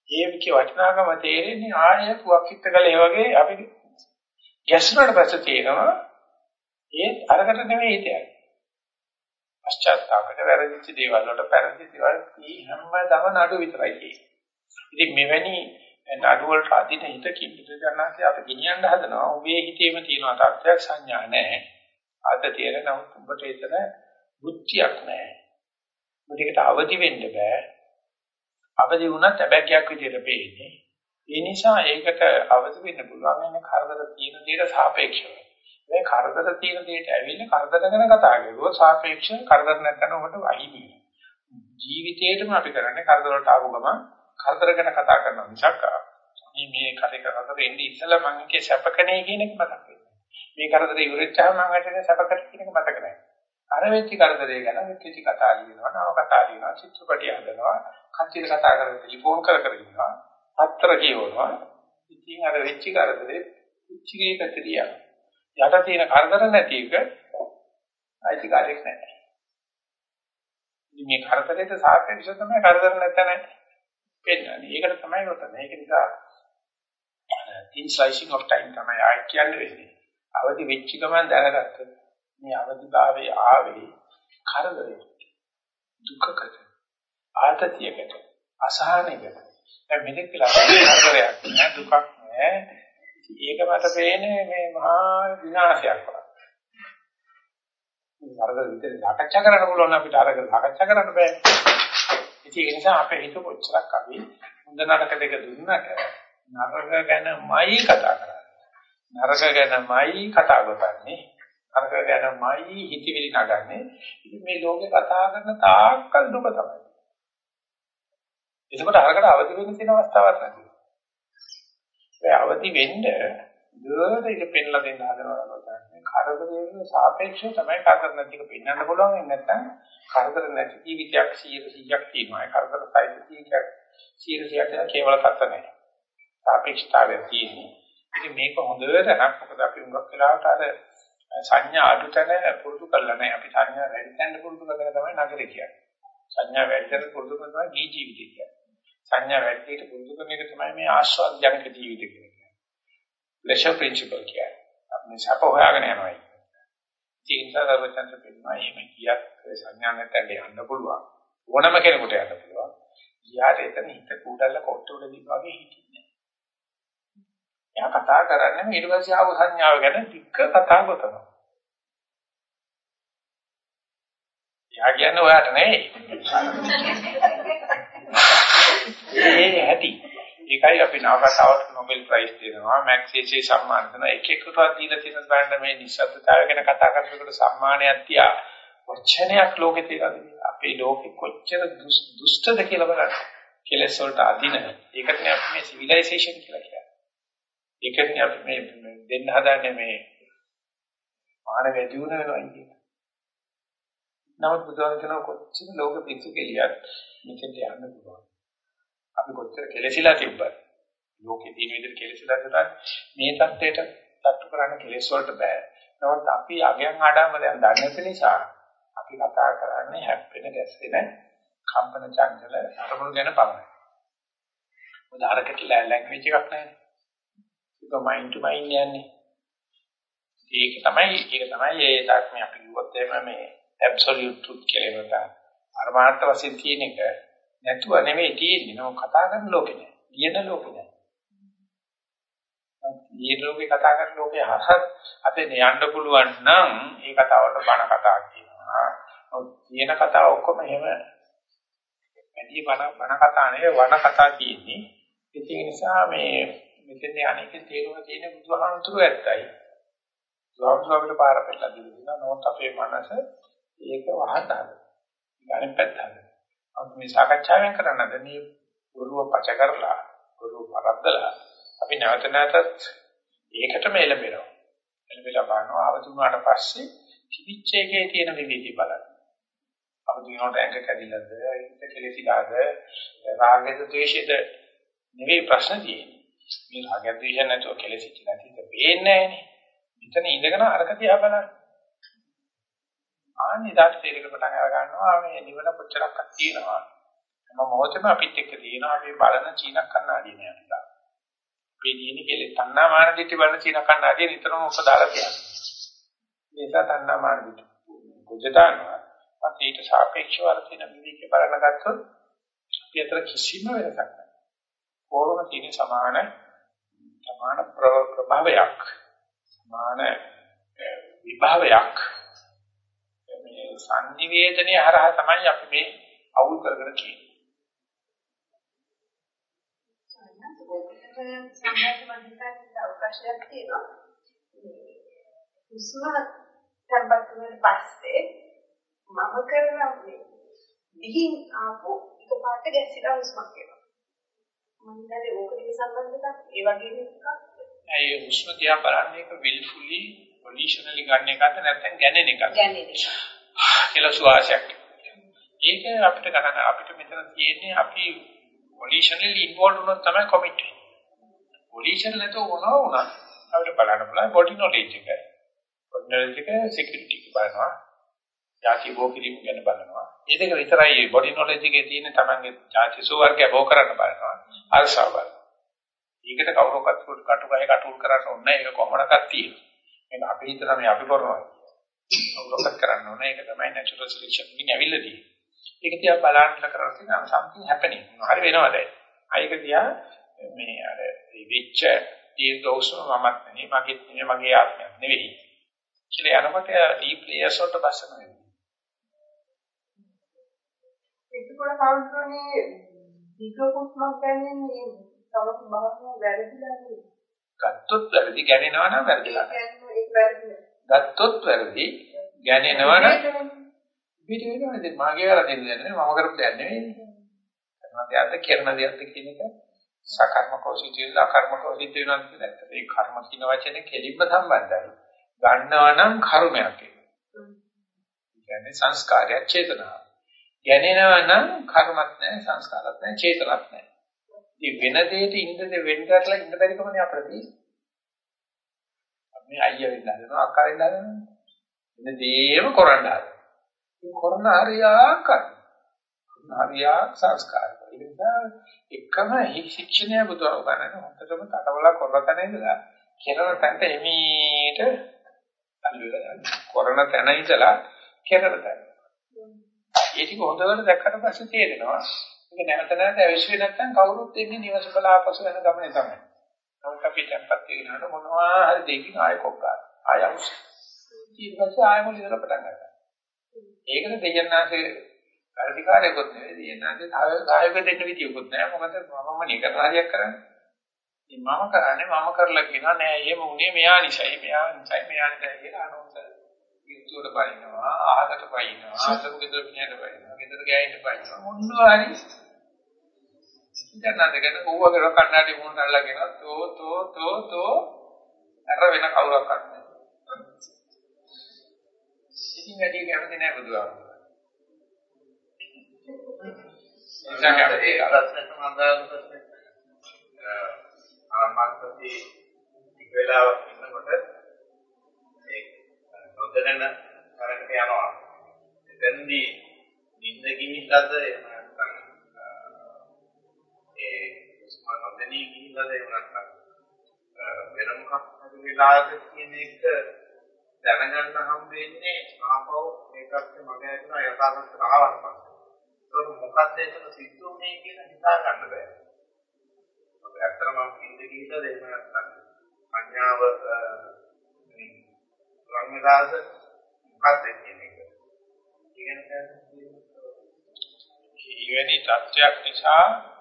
Speaker 1: ඒ විකේ වටිනාකම තේරෙන්නේ ආයෙ පුවක්කිට ගලේ වගේ අපි ගැස්සුනට පස්සේ තේරෙනවා ඒ අරකට නෙමෙයි හිතන්නේ. පශ්චාත්තාපයට වැරදිච්ච දේවල් වලට පැරදි දේවල් කී හැමදාම නඩු විතරයි කියන්නේ. ඉතින් මෙවැනි නඩු වලට අදින හිතකින් බුදුජානනාංශය අපි ගෙනියන්න හදනවා. උඹේ හිතේම තියෙන තත්ත්වයක් සංඥා නැහැ. අද තියෙන නමුත් උඹට එතන බුද්ධියක් නැහැ. උඹට අවදි වෙන්න බෑ. අවදි වුණත් අබැග්යක් විදියට පේන්නේ. ඒ නිසා ඒකට අවදි වෙන්න පුළුවන් වෙන කරදර තියෙන දේට සාපේක්ෂව. මේ කරදර තියෙන දේට ඇවිල්ලා කරදර ගැන කතා කරුවොත් සාපේක්ෂව කරදර නැත්නම් ඔබට අහිමි. ජීවිතේටම අපි කරන්නේ කරදර වලට ආව ගමන් කරදර ගැන කතා කරනවා මිසක් මේ මේ කරේ කරදර එන්නේ ඉස්සලා මම කිය සැපකනේ කියන එක මතක් වෙන්නේ. මේ කරදර ඉවරෙච්චාම මම හිතන්නේ සැපකට කියන එක මතක නැහැ. අර වෙච්ච කරදරේ ගැන කිසි කතා ලියනවා, නව කතා ලියනවා, චිත්‍රපටි හදනවා, කච්චිල කතා කරලා ටෙලිෆෝන් කර කර ඉන්නවා, පත්‍ර කියවනවා. ඉතින් අර වෙච්ච කරදරේ උච්චිගේ පැත්තට යනවා. යට තියෙන කරදර නැති එක අයිතිකාරයක් නැහැ. ඉතින් මේ කරදරේට සාපේක්ෂව තමයි කරදර නැත්නම් පෙන්නන්නේ. ඒකට තමයි උතන. ඒක නිසා thin slicing of time තමයි ආයි කියන්නේ වෙන්නේ. අවදි වෙච්ච ගමන් දැනගත්ත මේ අවදිභාවයේ ආවේ කරදරයකට දුකකට ආතතියකට අසහනයකට දැන් මෙතෙක් කියලා කරදරයක් නෑ දුකක් නෑ ඒක මට පේන්නේ මේ මහා විනාශයක් වගේ. අරක විතර සාකච්ඡා කරන්න පුළුවන් අපිට අරක සාකච්ඡා කරන්න බෑ. ඉතින් ඒ නිසා අපේ හිත කොච්චරක් අපි හොඳ නරක දෙක දුන්නට නරක ගැනමයි කතා කරන්නේ. නරක ගැනමයි කතා කරන්නේ. නරක ගැනමයි හිතවිලි නගන්නේ. ඉතින් මේ ලෝකේ කතා කරන තාක්කල් දුක තමයි. එතකොට අරකට අවදි වෙන්න තියෙන අවස්ථාවක් නැහැ. ඒ අවදි වෙන්න දුරට ඒක පෙන්ලා දෙන්න හදනවා තමයි. කරදරයෙන් සාපේක්ෂව තමයි කරදර නැතික පෙන්වන්න පුළුවන්. ඒ නැත්නම් කරදර නැති ජීවිතයක් 100ක් තියෙනවා. ඒ කරදර සහිත ජීවිතයක් 100ක් කේවල තත්ත නැහැ. සාපේක්ෂතාවය තියෙන්නේ. ඉතින් මේක හොඳට අරක් මොකද අපි උඟක් වෙලාවට අර සංඥා අඩුතන පුරුදු කරලා නැහැ. අපි සංඥා වැඩි තැන්න පුරුදු කරගෙන තමයි නගරේ කියන්නේ. සංඥා වැඩි තැන පුරුදු කරන තමයි ගී ජීවිතය කියන්නේ. සංඥා වැඩිට පුරුදු කරන එක තමයි මේ ආස්වාද ජනක ජීවිතය කියන්නේ. ලෙෂර් ප්‍රින්සිපල් කියන්නේ. අපි සප හොයාගෙන යනවා. ඒ නිසා දරුවචන්ට පෙන්නනවා එහෙම කියක් සංඥා නැත්නම් යන්න පුළුවන්. ඕනම කෙනෙකුට යන්න පුළුවන්. ඊයාට එතන හිත කුඩල්ල කොට්ටුවල දිවාගේ හිටින්නේ. එයා කතා කරන්නේ ඊට පස්සේ ආව සංඥාව ගැන ටික කතා කරනවා. එයා කියන්නේ ඔයාට නෙවෙයි. ඒ හැටි. ඒකයි අපි නවකතාවට නොබෙල් ප්‍රයිස් දෙනවා, මැක්සේසේ සම්මාන දෙනවා. එක එකටවත් දීලා තියෙන බෑන්ඩ මේ නිශ්ශබ්දතාවය ගැන කතා කරනකොට සම්මානයක් තියා වචනයක් ලෝකේ තියෙනවා. අපේ ලෝකෙ කොච්චර දුෂ්ටද කියලා බලන්න. කෙලෙස් වලට අදින. ඒකට අපි මේ සිවිලයිසේෂන් කියලා කියන්නේ. ඒකට අපි මේ දෙන්න හදන්නේ මේ මානව දියුණ වෙනවා කියන්නේ. නමුත් බුදුන් කියන කොච්චර ලෝක පිස්සු කෙලියක් මෙතෙන්ට යන්න පුළුවන්. අපි කොච්චර කෙලෙසිලා තිබ්බත් ලෝකේ තියෙන විදිහට කෙලෙසිලා තිබ්බත් මේ தත්ත්වයට තට්ටු කරන්න කෙලෙස් වලට බෑ. නමුත් අපි අගයන් ආඩාම දැන් දන්නේ නැති නිසා අපි කතා කරන්නේ හැප්පෙන ගැස්සෙන කම්පන චංචල අරමුණු ගැන පමණයි. මොකද අරකට ලැන්ග්වේජ් එකක් නැහැ. ඒක මයින්ඩ් ටු මයින්ඩ් යන්නේ. ඒක තමයි ඒක තමයි ඒ ධර්මය අපි කිව්වොත් එහෙම මේ ඇබ්සලියුට් ට්‍රූත් කියලා නේද? පරමාර්ථ වශයෙන් තියෙන එක නැතුව නෙමෙයි තියෙන්නේ. නෝ කතා කරන ලෝකේ නෑ. කියන ලෝකේ නෑ. මේ ලෝකේ කතා කරන ලෝකේ හරහත් අපේ යන්න පුළුවන් නම් ඒ කතාවට බණ කතා කියනවා. තියෙන කතාව ඔක්කොම එහෙම වැඩි බණ බණ කතා නෙවෙයි වණ කතා කියන්නේ. ඒ නිසා මේ මෙතෙන් අනේක තේරුම තියෙන බුදුහාමුදුරුවෝ ඇත්තයි. බුදුහාමුදුරුවෝ අපිට පාර පෙන්නලා දෙනවා. නමුත් අපේ මනස ඒක වහන්න හදනවා. ඊගානේ පැත්ත හදනවා. අපි මේ සාකච්ඡාවෙන් කරන්නද මේ ගුරුව පච කරලා ගුරුව පරද්දලා අපි නැවත නැවතත් ඒකටම එළඹෙනවා. එළඹිලා බලනවා අවතුනාට පස්සේ කිවිච්ච එකේ තියෙන විවිධි බලන්න. අවතුනට ඇඟ කැඩිලාද, හිත කෙලෙසිලාද, රාගයද ද්වේෂයද නෙවෙයි ප්‍රශ්න තියෙන්නේ. මේ රාගය ද්වේෂ නැතුව කෙලෙසිච්ච නැති ඉත පේන්නේ නැහනේ. මෙතන ඉඳගෙන අරක දිහා බලන්න. ආන්නේ දාට තේරෙක පටන් අර ගන්නවා මේ නිවන කොච්චරක් තියෙනවා. හැම මොහොතෙම අපිත් එක්ක තියෙනවා මේ බලන චීන කන්නාඩිය නේ අපිට. මේ දිනේ කෙලෙ තණ්හා මාන දිටි බලන චීන කන්නාඩිය නිතරම උපදාලා තියෙනවා. ඒ නිසා තණ්හා මාන දිටි ගොජතානවා. අපි ඊට සාපේක්ෂව අර තියෙන විවිධකේ බලන ගත්තොත් අපි අතර කිසිම වෙනසක් නැහැ. කොහොම තියෙන සමාන සමාන ප්‍රභාවයක් සමාන විභාවයක් මේ සංනිවේදනයේ හරහා තමයි අපි මේ අවුල් කරගෙන කියන්නේ.
Speaker 4: සම්මාදිත අවකාශයක් තියෙනවා. හුස්ම tempat වල පස්සේ මම කරන මේ දිහින් ආපු එකපාරට ගැසිලා හුස්මක් එනවා. මම හිතන්නේ ඕකට සම්බන්ධයක් ඒ වගේ එකක්.
Speaker 1: ඒ හුස්ම දිහා බලන්නේ එක willfully volitionally ගන්න එකක්ද නැත්නම් ගැනෙන එකක්ද?
Speaker 4: ගැනෙන එක.
Speaker 1: කියලා සුවාසයක්. ඒක අපිට ගණන අපිට මෙතන තියෙන්නේ අපි volitionally involved වුණොත් තමයි commit වෙන්නේ. volition නැතුව මොනවා වුණත් අපිට බලන්න පුළුවන් body knowledge එක. body knowledge එක security එක බලනවා. ಜಾති බෝ කිරීම ගැන බලනවා. ඒ දෙක විතරයි body knowledge එකේ තියෙන තමන්ගේ ಜಾති සුවර්ගය බෝ කරන්න බලනවා. අරසාව බලනවා. ඒකට කවුරක්වත් කටු ගහේ කටුල් කරන්න ඕනේ නැහැ. ඒක කොහොමඩක්වත් තියෙනවා. මේක අපි හිතන මේ අපි කරනවා. කවුරක්වත් කරන්න ඕනේ. ඒක තමයි natural selection එකකින් ඇවිල්ලා තියෙන්නේ. ඒක තියා බලන්න කරලා තියෙනවා something happening. හරි වෙනවා දැන්. ආයක තියා මේ අර වෙච්ච දීර්ඝෝෂම මමත් නෙවෙයි මගේ නෙවෙයි මගේ ආත්මයක් නෙවෙයි. කියලා යනකොට ඩීප් ලේයර්ස් වලට බස්සන වෙනවා.
Speaker 4: එතකොට කවුරුනේ දීර්ඝෝෂමක් මේ සමථ භාවනාව වැරදිලා නෙවෙයි.
Speaker 1: ගත්තොත් වැරදි ගැනෙනවා නම් වැරදිලා.
Speaker 4: ඒක වැරදිලා.
Speaker 1: ගත්තොත් වැරදි ගැනෙනවා නම් පිට වෙනවා නේද? මාගේ වැරදි දෙන්නේ මම කරපු දෙයක් නෙවෙයි. කරන දෙයක්ද කරන දෙයක්ද කියන එක සකර්මකෝ සිටින්න අකර්මකෝ සිද්ධ වෙනවා කියන එක. ඒ කර්ම කියන වචනේ කෙලින්ම සම්බන්ධයි. ගන්නවා නම් කර්මයක් ඒක. කියන්නේ සංස්කාරයක් චේතනාව. ගැනෙනවා නම් කර්මත් නැහැ සංස්කාරත් නැහැ චේතනත් නැහැ. ඉතින් වෙන දෙයක ඉන්න දෙ වෙන්න කරලා ඉන්න බැරි කමනේ අපිට තියෙන්නේ. අපි අයියා වෙන්න හදනවා අක්කා වෙන්න හදනවා. ඉන්න දේම කරන්න හදනවා. ඒ කරන හරියක් හරියක් සංස්කාර. ඒ නිසා එකම ශික්ෂණය බුදුරව ගන්න හොඳටම තටවලා කරතන ඉඳලා කෙරණ තැනට එමීට අල්ලලා කරන තැන ඉඳලා කෙරණ තැන. ඒ ටික හොඳට දැක්කට පස්සේ තේරෙනවා මේක නැවත නැවත ඇවිස්සේ නැත්තම් කවුරුත් එන්නේ නිවස බලාපසු යන ගමනේ තමයි. නමුත් අපි tempත් වෙනකොට මොනවා හරි දෙකින් ආයෙ කොක්කා. ආයෙ අවශ්‍ය. ඊට පස්සේ ආයෙ මුල ඉඳලා පටන් ගන්නවා. ඒකද දෙයන්නාසේ වැඩිකාරයෙකුත් නෙවෙයි දෙයන්නාසේ සහයෝග දෙන්න විදියකුත් නෑ. මොකද මමම නිකන් හරියක් කරන්නේ. ඉතින් මම කරන්නේ මම කරලා කියනවා නෑ එහෙම උනේ මෙයා නිසයි මෙයා නිසයි මෙයා නිසයි කියලා අනෝන්සර්. ඉතුරුට බයිනවා ආහකට බයිනවා ආසම ගෙදර පිටියට බයිනවා ගෙදර ගෑයින්ට බයිනවා මොනවා හරි දැන් නැදගෙන ඌවගේ කන්නාඩි මොන්ට අල්ලගෙන තෝ තෝ තෝ තෝ. අර වෙන කවුරක් අන්නේ ඉතින් වැඩි කැමති නැහැ බුදුහාමුදුරුවෝ
Speaker 5: ඒ ප්‍රශ්න. සම්බන්ධව ප්‍රශ්න ආරම්භකදී ටික වෙලාවක් ඉන්නකොට ඒ නොදැනෙන කරකට යනවා. එතෙන්දී නිින්ද ගිහිල්ලාද උස්ම නොදැනී ගිහිල්ලාද එහෙම නැත්නම් වෙන මොකක් හරි වෙලාවක කියන එක දැනගන්න හම් වෙන්නේ ආපහු මේකත් මගේ ඇතුළ යථාර්ථයට ආවන් පස්සේ. ඒක මොකක්ද එතන සිද්ධ වුනේ කියලා හිතා ගන්න බෑ. ඔබ ඇත්තටම කින්ද ගිහිල්ලාද එහෙම නැත්නම් අඥාව සංවිධාස මොකක්ද කියන එක.
Speaker 1: ඉවෙනි තත්ත්වයක් නිසා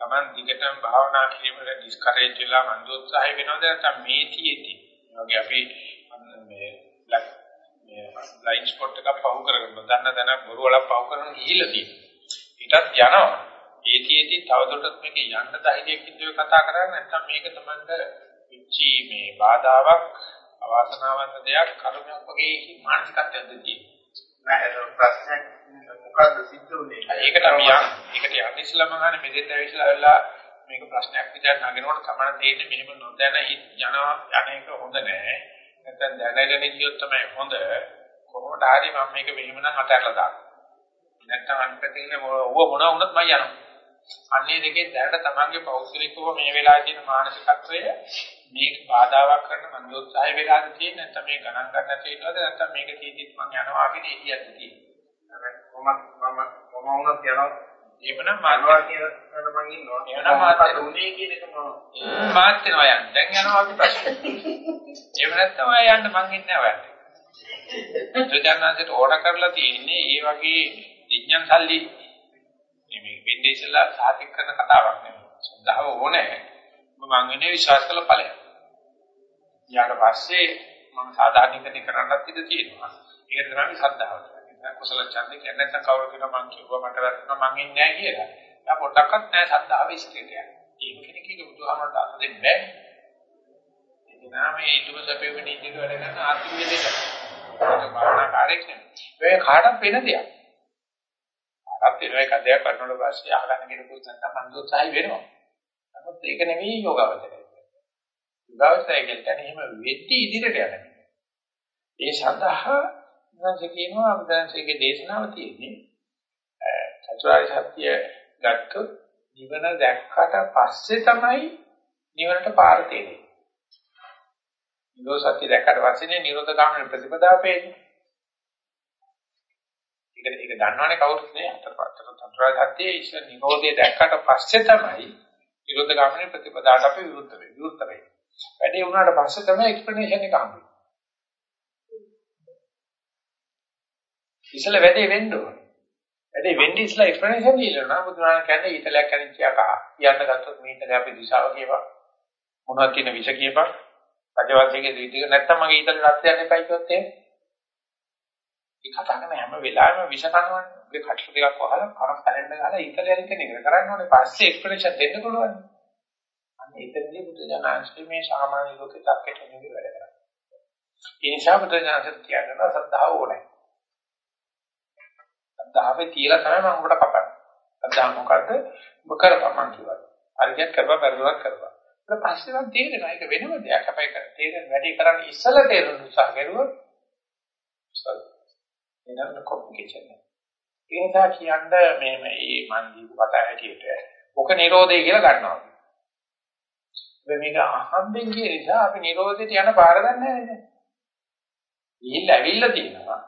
Speaker 1: Taman දිගටම භාවනා කිරීමට ඩිස්කරේජ් වෙලා මන්දෝත්සාහය වෙනවද නැත්නම් මේ තියෙති. වගේ අපි මේ මේ ලයින් ස්පොට් එකක් පහු කරගෙන දන්න දන බොරු වලක් පහු කරගෙන ගිහිල්ලා තියෙනවා. ඊටත් යනවා. ඒකෙදි තවදුරටත් මේක යන්න ධෛර්යයක් ඉදිරිය කතා කරන්නේ නැත්නම් මේක Tamanට පිච්චි මේ බාධාවක් අවාසනාවන්ත දෙයක් කර්මයක් වගේ මානසිකත්වයක්ද තියෙන්නේ.
Speaker 5: නෑ ඒක ප්‍රශ්නයක් මොකද්ද සිද්ධ වුනේ?
Speaker 1: ඒකට අපි යන් ඒකට යන්න ඉස්සලම ගන්න මෙතෙන් ඇවිල්ලා වෙලා මේක ප්‍රශ්නයක් විදිහට නගනකොට තමයි තේරෙන්නේ මෙහෙම නොදැන යනවා යන එක හොඳ නෑ. නැත්නම් දැනගෙන ඉියොත් තමයි හොඳ. කොහොමද හරි මම මේක මෙහෙම නම් අතහැරලා දාන්න. නැත්නම් අනිත් පැත්තේ ඕව මොන වුණත් මම යනවා. අන්නේ දෙකේ දැනට තමන්ගේ පෞද්ගලිකව මේ වෙලාවේ තියෙන මානසිකත්වය මේක බාධාවක් කරන මන්දෝත්සාහය වෙලාද තියෙන්නේ නැත්නම් මේ ගණන් ගන්න තියෙනවද නැත්නම් මේක කීදිත් මං යනවා කියන එළියක්ද තියෙන්නේ
Speaker 5: කොහොමද මම මම වුණත් යනවා
Speaker 1: එහෙමනම්
Speaker 5: මානවා කියන මම ඉන්නවා
Speaker 1: එහෙනම් මාත්
Speaker 5: උනේ කියන එක මම
Speaker 1: මාත් වෙනවා යන්න දැන් යනවා අපි ප්‍රශ්න එහෙම නැත්නම් ආය යන්න මං ඉන්නේ නැහැ දෙයන්නාන්ට ඕන කරලා තියෙන්නේ ඒ වගේ විඥාන සල්ලි මේ වෙන්නේ ඉස්සලා සාතික කරන කතාවක් නෙමෙයි සද්ධාව ඕනේ මම අංගනේ විශ්වාස කළ ඵලයක් ඊට පස්සේ මම සාධාරණීකරණය කරන්නත් ඉඩ තියෙනවා. ඒක තමයි ශ්‍රද්ධාව කියන්නේ. කුසල ඡන්දේ කියන්නේ නැත්නම් කවුරු කියනවා මං කිව්වා මට වැරදුනා මං ඉන්නේ නැහැ කියලා. ඒක පොඩ්ඩක්වත් නැහැ ශ්‍රද්ධාව ඉස්තිරියට යන්නේ. ඒක කෙනෙක් එක බුදුහාමරට අත දෙන්න බෑ. ඒක නාමයේ ඊටම සැපේ වෙන්නේ ඉඳි වැඩ ගන්න ආත්මීය දෙයක්. ඒක භාවනා කාර්යයක් නෙමෙයි. ඒක කාටවත් වෙන දෙයක්. කාටවත් වෙන එක දෙයක් කරනකොට පස්සේ අහගන්න කෙනෙකුට නැත්නම් මන් දොස්සහයි වෙනවා. නමුත් ඒක නෙමෙයි යෝගාවචරය. යෝගාවචරය කියන්නේ එහෙම වෙද්දි ඉදිරියට යන ඒ සඳහා මනස කියනවා අම්දාංශයේ දේශනාව තියෙන්නේ චතුරාර්ය සත්‍ය ගත්තොත් නිවන දැක්කට පස්සේ තමයි නිවනට පාර තේරෙන්නේ. නිරෝධ සත්‍ය දැක්කට පස්සේනේ නිරෝධ ගාමන ප්‍රතිපදාව පේන්නේ. ඒක ඒක දන්නවනේ කවුරුත් නේ අතරපත්තට චතුරාර්ය සත්‍යයේ ඉස්ස නිරෝධය දැක්කට පස්සේ තමයි නිරෝධ ගාමන ප්‍රතිපදාවට අපි විරුද්ධ වෙන්නේ. විරුද්ධ වෙන්නේ. වැඩේ වුණාට පස්සේ තමයි එක්ස්ප්ලනේෂන් එක හම්බෙන්නේ. ඉස්සෙල්ලා වැඩේ වෙන්න ඕනේ. වැඩේ වෙන්නේ ඉස්සෙල්ලා එක්ස්ප්ලනේෂන් දීලා නම් බුදුරජාණන් කියන්නේ ඊතලයක් කනිච්ච යකා. කියන්න ගත්තොත් මේ ඊතලේ අපේ දිශාව කියපන්. මොනවද කියන විෂ කියපන්. රජවාසීගේ දීතික නැත්තම් මගේ ඊතලේ රත් යන්න එපයි කිව්වොත් එහෙම. ඒ කතා කරන හැම වෙලාවෙම විෂ කනවන්නේ. ඔගේ කටු ටිකක් වහලා කර කැලෙන්ඩ ගහලා ඊතලේ යන කෙනෙක් කරන්න ඕනේ. පස්සේ එක්ස්ප්ලනේෂන් දෙන්න පුළුවන්. අන්න එතනදී බුදුජානනාංශයේ මේ සාමාන්‍ය ලෝකේ තක්කේට නෙවෙයි වැඩ කරන්නේ. ඒ නිසා බුදුජානනාංශය කියනවා සද්ධාව ඕනේ. සද්ධාවේ තියලා තමයි මම ඔබට කපන්නේ. සද්ධා මොකද්ද? ඔබ කරපම් කිව්වා. හරියට කරපම් පෙරලක් කරපම්. ඊට පස්සේ නම් තේරෙනවා ඒක වෙනම දෙයක්. අපේ තේරෙන වැඩි කරන්නේ ඉස්සලා තේරෙන උත්සාහ කරුවොත් සල්. එනනම් කොම්ප්ලිකේෂන් එක. ඒ නිසා කියන්නේ මේ මේ මන් දීපු කතා හැටියට ඔක නිරෝධය කියලා ගන්නවා. මේක අහම්බෙන් කියන නිසා අපි නිරෝධයට යන පාර දන්නේ නැහැ නේද? ගිහිල්ලා ඇවිල්ලා තියෙනවා.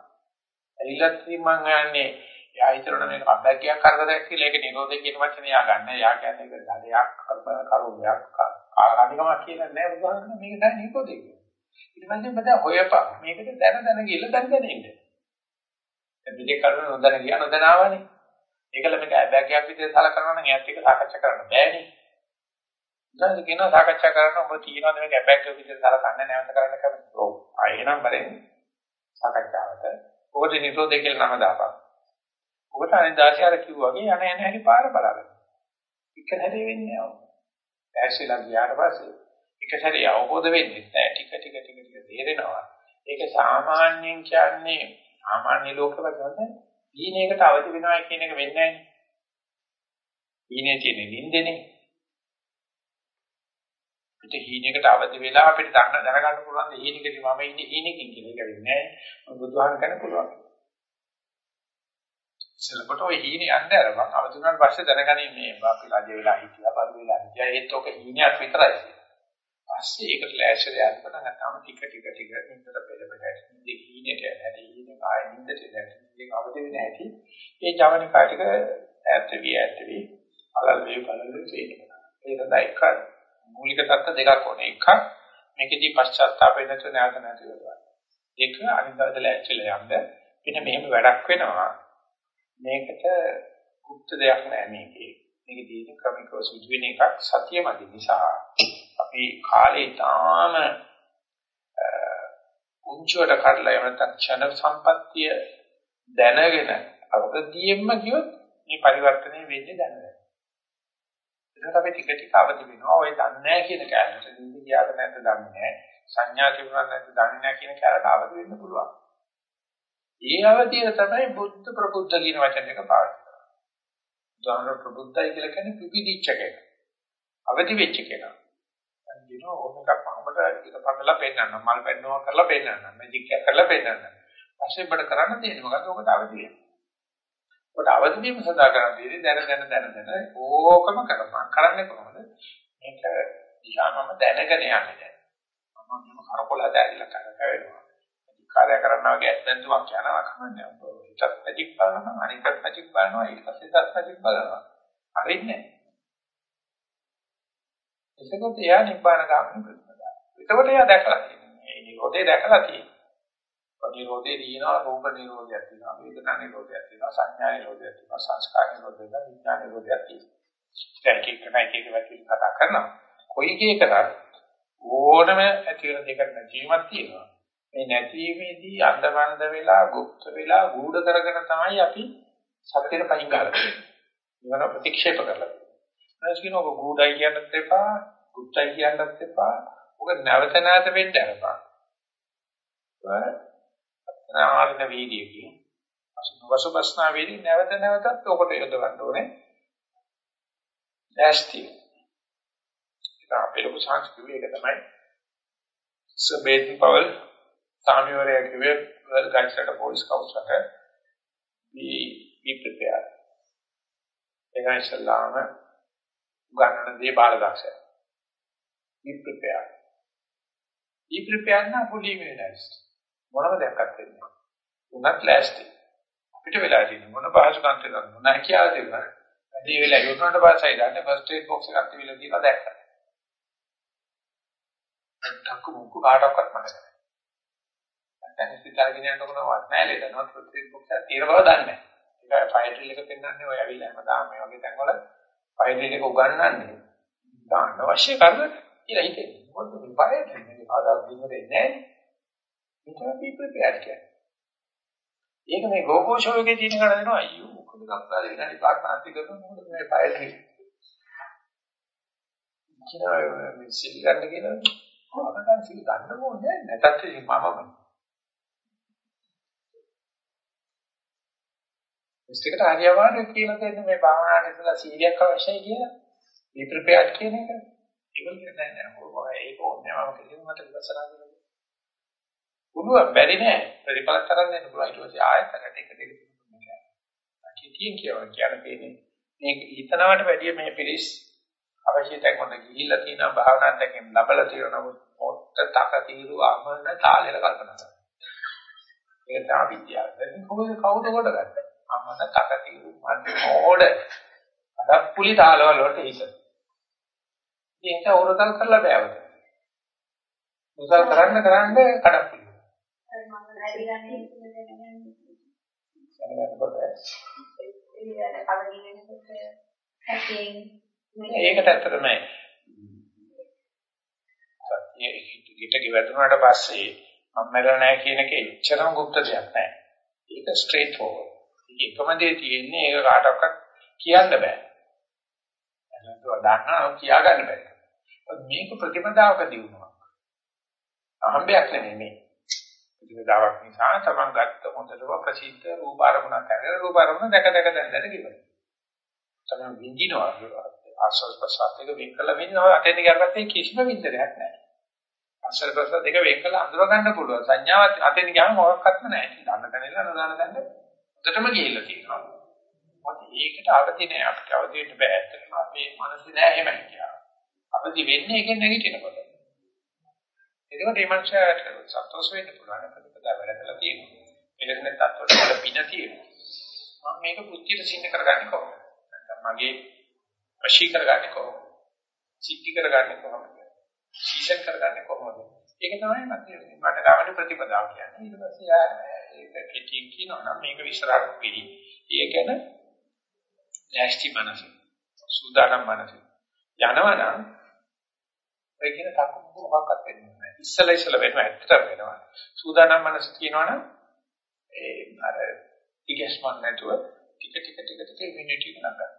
Speaker 1: ඇවිල්ලා තියෙන මං යන්නේ එයා හිතනවා මේක අබ්බැකියක් කරදරයක් කියලා ඒක නිරෝධය කියන වචනේ යා ගන්න. යා කියන්නේ ඒක ධනයක් කරුණයක් ආගානිකමක් කියලා නෑ බුදුහාමුදුරුවෝ මේක දැන් නිරෝධය කියලා. ඊට පස්සේ බද හොයපන් මේකට දැන දැන ගිහලා දැන් දැන ඉන්න. දැන් පිටේ කරන නොදැන ගියා නොදැන ආවනේ. ඒකල මේක අබ්බැකියක් විදිහට සලකනවා නම් එයාත් එක්ක සාකච්ඡා කරන්න බෑනේ. දැන් කියනවා සාකච්ඡා කරන ඔබ කියනවාද මේක අබ්බැකියක් විදිහට සලකන්නේ නැවත කරන්න කැමති. ඔව්. ආයෙනම් බලෙන් සාකච්ඡාවට. ඔබට නිරෝධය කියලා නම දාපන්. ඔබට අනිදාසිය අර කිව්වාගේ යන යන හැටි පාර බලාගන්න. එක හැරේ වෙන්නේ නැහැ. ඇස්සිලා ගියාට පස්සේ එක සැරේ අවබෝධ වෙන්නේ නැහැ. ටික ටික ටික ටික තේරෙනවා. ඒක සාමාන්‍යයෙන් කියන්නේ සාමාන්‍ය ලෝකවල දීනයකට අවදි වෙනවා කියන එක වෙන්නේ නැහැ. දීනේ තියෙන නින්දනේ. පිට හීනයකට අවදි වෙලා අපිට දන්න දැනගන්න පුළුවන් හීනකදී මම ඉන්නේ හීනකින් කියලා ඒක වෙන්නේ නැහැ. බුදුහාම කරන්න පුළුවන්. ඉස්සෙල්ලකට ඔය හීනේ යන්න අර මම අවදුනාට පස්සේ දැනගනි මේ අපි රජ වෙලා හිටියා බල වෙලා හිටියා ඒත් ඔක හීනයක් විතරයි. පස්සේ ඒකට ලෑස්තිද යනකොට නැත්නම් ටික ටික ටික නිතර පෙළපෙළ ඉඳි හීනේට නැති හීනේ ආයෙ නින්දට නැති අවදි වෙන හැටි ඒ ජවනිකා ටික ඈත් වී ඈත් වී අලල් වේ බලල් තේනවා. ඒක තමයි එක මූලික தත්ත දෙකක් ඕනේ. එකක් මේකෙදී පශ්චාත්තාපය නැතුව නැවත නැති වෙනවා. දෙක අනිදාදල ඇක්චුලි යන්න පිට මෙහෙම වැඩක් වෙනවා. මේකට කුප්ත දෙයක් නෑ මේකේ. මේක දීන ක්‍රමිකව සිදු වෙන එකක් සතියමදි නිසා අපි කාලේ තාම උන්චුවට කඩලා යන තක්ෂණ සම්පත්තිය දැනගෙන අවදියෙන්ම කියොත් මේ පරිවර්තනය වෙන්නේ දැනගන්න. ඒකට අපි ටික ටික අවදි වෙනවා. ඔය දන්නේ නැහැ කියන කැලේට නිදි ගියාද නැද්ද දන්නේ නැහැ. සංඥා තිබුණාද නැද්ද දන්නේ නැහැ කියන කැලේට අවදි වෙන්න පුළුවන්. ඒ අවදිය තමයි බුද්ධ ප්‍රබුද්ධ කියන වචන එක පාවිච්චි කරන්නේ. උදාහරණ ප්‍රබුද්ධයි කියලා කියන්නේ පිපිදිච්ච කෙනා. අවදි වෙච්ච කෙනා. අන්දින ඕනකක් මමකට ඒක පන්නලා පෙන්නන්න. මල් පෙන්නවා කරලා පෙන්නන්න. මැජික් එකක් කරලා පෙන්නන්න. පස්සේ බඩ කරන්න තියෙන්නේ මොකද? ඔකට අවදි වෙන්න. ඔකට අවදි වීම සඳහා කරන්න තියෙන්නේ දැන දැන දැන දැන ඕකම කරපන්. කරන්නේ කොහොමද? මේක දිහා මම දැනගෙන යන්නේ දැන්. මම මම කරපොළ දැරිලා කරකවෙනවා. කාර්ය කරනවා වගේ ඇත්තන්තුමක් යනවා කමන්නේ. හිතත් මැජික් බලනවා, අනිකත් මැජික් බලනවා, ඊට පස්සේ දත් මැජික් බලනවා. හරින්නේ නැහැ. එසකොට එයා නිබ්බාන ගාමිනී ප්‍රතිපදාව. එතකොට එයා දැකලා තියෙනවා. මේ නිරෝධය දැකලා තියෙනවා. නිරෝධේ දිනන රූප නිරෝධයක් තියෙනවා, වේදනා නිරෝධයක් තියෙනවා, සංඥා නිරෝධයක් තියෙනවා, සංස්කාර නිරෝධයක් තියෙනවා, විඥාන නිරෝධයක් තියෙනවා. දැන් කීක නැයි කීක වැටි කතා කරනවා. කොයි කී කරත් ඕනම ඇති වෙන දෙයක් නැතිවීමක් තියෙනවා. මේ නැතිවීමේදී අන්ධබන්ධ වෙලා, গুপ্ত වෙලා, ගුඪ කරගෙන තමයි අපි සත්‍යෙට පයින් ගහලා තියෙන්නේ. ප්‍රතික්ෂේප කරලා. නැස් කියන ඔබ ගුඩයි කියන්නත් එපා, ගුප්තයි කියන්නත් එපා. ඔක නැවත නැවත වෙන්න අරපන්. ආරණ වීදිය කියන. වසුබස්නා වේදී නැවත නැවතත් ඔකට යොදවන්න ඕනේ. දැස්ති. ඒක අපේ ලොකු සංස්කෘතිය එක තමයි. සබේන් පවල් සාමිවරය කිව්වේ ගර්ල් ගයිඩ්ස් රට බෝයිස් ස්කවුට්ස් රට be be prepared. ඒක ඉස්සල්ලාම ගන්නන දේ බාලදක්ෂය. be prepared. be prepared නම් fully realized. මොනවද දැක්කත් වෙන්නේ. උනත් ලෑස්ති. අපිට වෙලා තියෙන්නේ මොන පහසුකම් තියෙනවද මොන හැකියාව තියෙනවද? වැඩි වෙලා යොදනට පස්සේ ඊට ෆස්ට් ඒඩ් බොක්ස් එකක් තිබිලා තියෙනවා දැක්කා. ටක්කු මුක්කු කාටවත් මතක නැහැ. දැන් සිතාගෙන යනකොට වත් නැහැ ලේදනවා ප්‍රොසෙස් බොක්ස් එක තියෙන බව දන්නේ නැහැ. ඒක ෆයිල් ඩ්‍රිල් එක පෙන්වන්නේ ඔය ඇවිල්ලා හැමදාම මේ වගේ තැන්වල ෆයිල් ඩ්‍රිල් එක උගන්වන්නේ. දාන්න අවශ්‍ය කරදර කියලා හිතෙන්නේ. මොකද මේ ෆයිල් ඩ්‍රිල් එක ආදාර දිනවලේ නැහැ. ඒක අපි ප්‍රිපෙයාර් කියන්නේ. ඒක මේ ගෝකෝ ෂෝ එකේ තියෙන කන දෙනවා අයියෝ මොකද ගත්තා විනාඩි 5ක් නාස්ති කරනවා මොකද මේ ෆයිල් ඩ්‍රිල්. කියනවා මේ සිල් ගන්න කියලා. කොහොමද සිල් ගන්න ඕනේ නැත්නම් මමම ඉස්තිකට හරියවානේ කියලා දෙන්නේ මේ භාවනාවට ඉස්සලා සීලියක් අවශ්‍යයි කියලා. මේ ප්‍රිපෙයාර් කියන එක. ඒක නෑ නෑ නෑ ඒක ඕනේ මම කිසිම මට විශ්වාස කරන්නේ. පුළුවන් බැරි නෑ ප්‍රතිඵල තරම් දෙන්න පුළුවන් ඊට පස්සේ ආයෙත් අකට එක දෙක තුනක් නෑ. කිතියෙන් කියවන කියන්නේ මේ හිතනවට වැඩිය මේ පිළිස් අවශ්‍ය තැන් වල ගිහිල්ලා තියෙන භාවනාවක් දැකීම ලබලා තියෙන නමුත් පොට්ට තක తీරු අමන තාලෙල කල්පනා කරනවා. ඒක තමයි විද්‍යාව. දැන් කොහොමද කවුද කොට ගන්නේ? අමන තකතිරු මන්නේ ඕඩ අඩප්පුලි තාලවල වලට හිත. ඒක උරතල් කරලා බෑවද? උසල් කරන්න කරන්න කඩප්පුලි. ඒකට ඇත්තටම ඊට ගෙවතුනාට පස්සේ මම මැරෙලා නැහැ කියන එක එච්චරම গুপ্ত දෙයක් නෑ. ඒක ස්ට්‍රේට් ෆෝවර්ඩ්. එකම දේ තියෙන්නේ ඒක කාටවත් කියන්න බෑ. නැත්නම් දන්නා කියා ගන්න බෑ. මේක ප්‍රතිපදාවක දිනුවක්. අහඹයක් නෙමෙයි මේ. ප්‍රතිපදාවක් නිසා තමන් ගත්ත හොඳටම ප්‍රසිද්ධ රූප ආරමුණක් කරගෙන රූප ආරමුණ දැක දැක දැන් දැන කිව්වා. තමන් විඳිනවා ආස්වාද ප්‍රසආතක වෙකල විඳිනවා අතෙන් ගියාට කිසිම විඳරයක් නැහැ. ආස්වාද ප්‍රසආත දෙක වෙකල අඳුර ගන්න පුළුවන්. සංඥාව අතෙන් ගියාම මොකක්වත්ම නැහැ. දන්න තැනilla නොදන්න තැනilla හොඳටම ගිහිල්ලා තියෙනවා. මොකද ඒකට අවදි නෑ අපිට අවදි වෙන්න බෑ ඇත්තටම අපේ මනසේ නෑ එහෙම කියලා. අවදි වෙන්නේ ඒකෙන් නැගිටිනකොට. එතකොට මේ මනුස්සයාට සතුටුස් වෙන්න පුළුවන් ප්‍රතිපදා වැඩ කළා තියෙනවා. එලෙසනේ තත්ත්වවල වල පින තියෙනවා. මම මේක බුද්ධියට සින්න කරගන්නේ කොහොමද? නැත්නම් මගේ වශී කරගන්නේ කොහොමද? සිද්ධි කරගන්නේ කොහොමද? සීසන් කරගන්නේ කොහොමද? ඒක තමයි මට මට ගාමනේ ප්‍රතිපදාව කියන්නේ. ඊට පස්සේ ඒක කෙටියෙන් කියනවා නම් මේක විස්තරයක් වෙයි. ඒකන ලෑස්ති මනස. සූදානම් මනස. යනවනම් ඒ කියන තක්කු මොකක්වත් වෙන්නේ නැහැ. ඉස්සලා ඉස්සලා වෙනවා ඇත්තට වෙනවා. සූදානම් මනස කියනවනම් ඒ අර ඉගෙස්මක් නැතුව ටික ටික ටික ටික මිනිටි ගණන් ගන්න.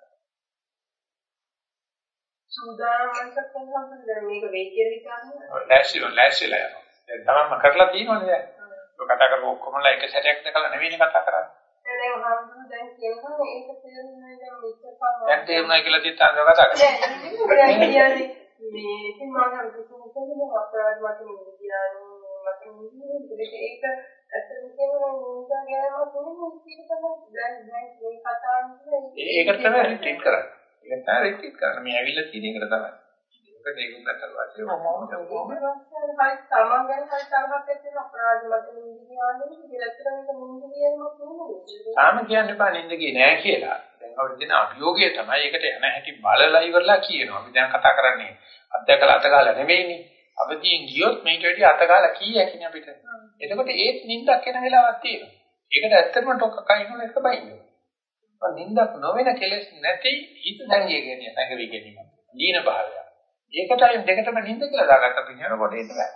Speaker 4: සූදානම් මනසක් කොහොමද මේක වෙයි කියන විදිහට?
Speaker 1: ලෑස්තිලා ලෑස්තිලා යනවා. දැන් තමන්ම කරලා තියෙනවනේ දැන්. කතා කරපු ඔක්කොමලා එක සැරයක් දැකලා නෙවෙයිනේ කතා කරන්නේ.
Speaker 4: දැන් හම්බුන දැන් කියනවා ඒක තේරුණා දැන් මෙච්චර
Speaker 1: දැන් තේරුණා කියලා තියත් අර කතා කරන්නේ.
Speaker 4: දැන් කියන්නේ මේ ඉතින් මම අර කිසිම අපරාධ නෙවෙයි කියන්නේ නෙවෙයි ඒක ඇත්තටම කියනවා නෝසා ගෑමක් නෙවෙයි ඒක තමයි දැන් දැන් මේ කතාව
Speaker 1: ඒක තමයි රිට්‍රීට් කරන්නේ. ඒක තමයි රිට්‍රීට් කරන්නේ. මේ ඇවිල්ලා තියෙන එකට තමයි. ඒක දෙකුම් ගත්තා පස්සේ මොහොම තවම
Speaker 4: හරි සමන් ගැන තරමක් ඇත්තට අපරාධ මත නිදි කියන්නේ කියලා ඇත්තටම මේක නිදි කියනමක් නෙමෙයි.
Speaker 1: තාම කියන්න එපා නින්ද ගියේ නෑ කියලා. දැන් අපිට දෙන අභියෝගය තමයි ඒකට යන හැටි බලලා ඉවරලා කියනවා. අපි දැන් කතා කරන්නේ අත්දකලා අතගාලා නෙමෙයිනේ. අවදීන් ගියොත් මේට වැඩි අතගාලා කීයකින් අපිට. එතකොට ඒත් නින්දක් එන වෙලාවක් තියෙනවා. ඒකට ඇත්තටම ටොක්ක කයින්වල එක බයින්නවා. නින්දක් නොවන කෙලෙස් නැති හිත සංගය ගැනීම සංගවි ගැනීම. දීන භාවය. ඒකටයි දෙකටම නිින්ද කියලා දාගත්ත පිළියන කොට ඒක බෑ.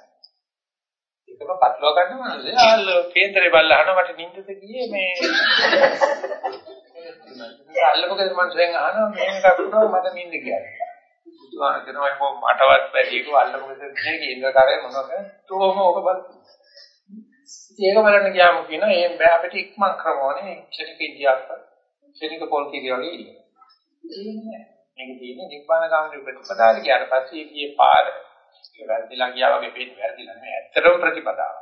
Speaker 1: ඒකම පත්ලව ගන්න මනසේ ආල් කේන්දරේ බල්ලා අහන මට නිින්දද ගියේ මේ අල්ලපගෙන මනුස්සයෙන් අහනවා මේක කකුණා මට නිින්ද කියලා. බුදුහාම කියනවා ඒක මටවත් බැරි ඒක අල්ලපගෙන මේ කේන්දර කරේ මොනවද? තෝම ඕක බල. ඒක බලන්න ගියාම කියනවා එහෙන් බෑ අපිට ඉක්මන් ක්‍රමෝනේ ක්ෂණික ඉන්දියාවක් ක්ෂණික පොල් කීරියෝගේ ඉන්නේ. මේක තියෙන්නේ නිබ්බාන ගාමී ප්‍රතිපදාවට ගියාට පස්සේ ගියේ පාර. ඒක වැරදිලා ගියා වගේ පේන්නේ වැරදිලා නෙමෙයි ඇත්තටම ප්‍රතිපදාව.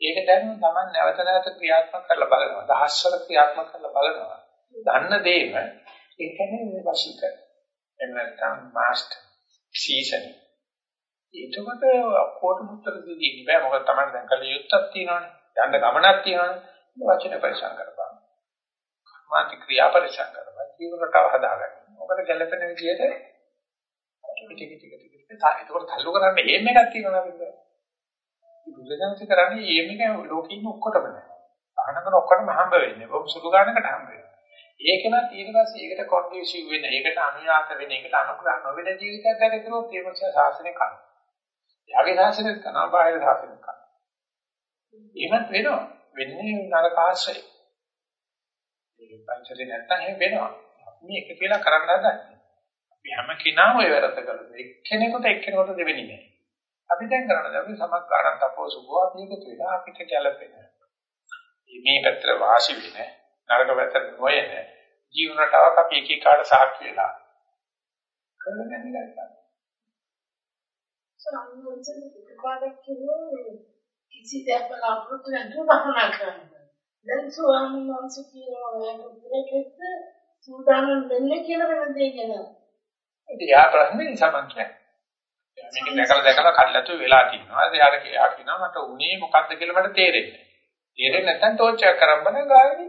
Speaker 1: ඒක දැන් තමන් නැවත නැවත ක්‍රියාත්මක කරලා බලනවා. දහස්වල ක්‍රියාත්මක කරලා බලනවා. දන්න දේම ඒ කියන්නේ මේ වශී කරන. එහෙම නැත්නම් මාස්ටර් සීසන්. ඒකකට අක්කොට මුත්තර දෙන්නේ බෑ. මොකද තමන් දැන් කල යුත්තක් තියෙනවනේ. යන්න ගමනක් තියෙනවනේ. වචන පරිසම් කරපන්. කර්මාන්ති ක්‍රියා පරිසම් කරපන්. ජීවිතය හදාගන්න. මොකට ගැළපෙන විදිහට ටික ටික ටික ටික ඒකට තල්ලු කරන්න එම් එකක් තියෙනවා නේද? බුදුදහමේ කරන්නේ එම් එක ලෝකේ ඉන්න ඔක්කොටම නෑ. අහනකන ඔක්කොටම හම්බ වෙන්නේ. බොහොම සුළු ගානකට හම්බ වෙනවා. ඒකනත් ඊට පස්සේ ඒකට කොන්ඩිසිව් වෙන, ඒකට අනුයාත වෙන, ඒකට අනුග්‍රහ නොවන ජීවිතයක් ගත කරොත් ඒ මොකද ශාසනය කරනවා. යාගේ ශාසනය කරනවා, බාහිර ශාසනය කරනවා. එහෙමත් වෙනවා. වෙන්නේ නරක ආශ්‍රය. ඒ පංචරේ නැත්තම් එහෙම වෙනවා. අපි මේක කියලා කරන්න හදන්නේ. අපි හැම කෙනාම ඔය වැරද්ද කරලා එක්කෙනෙකුට එක්කෙනෙකුට දෙවෙන්නේ නැහැ. අපි දැන් කරන්නේ අපි සමස්කාරම් තපෝසුකෝ අපි එකතු වෙලා අපිට ගැළපෙන. මේ පැත්තට වාසි වෙන නරක පැත්තට නොයන ජීවන රටාවක් අපි එක එකාට සාක්ෂි වෙලා කරගෙන යනවා.
Speaker 4: සම්මුතින් පිටපාඩක් කියනවා කිසි දෙයක් බලාපොරොත්තු නැතුව භවනා කරනවා. දැන් ස්වාමීන් වහන්සේ කියනවා මේකෙත් සූදානම් වෙන්නේ කියලා වෙන දෙයක් නෑ.
Speaker 1: ඉතින් යා ප්‍රශ්නේ සමන්තිය. මේක දැකලා දැකලා කල්ලාතු වෙලා තියෙනවා. එයාට කියා කියනවා මට උනේ මොකද්ද කියලා මට තේරෙන්නේ. තේරෙන්නේ නැත්නම් ටෝච් එක කරම්බන ගායනේ.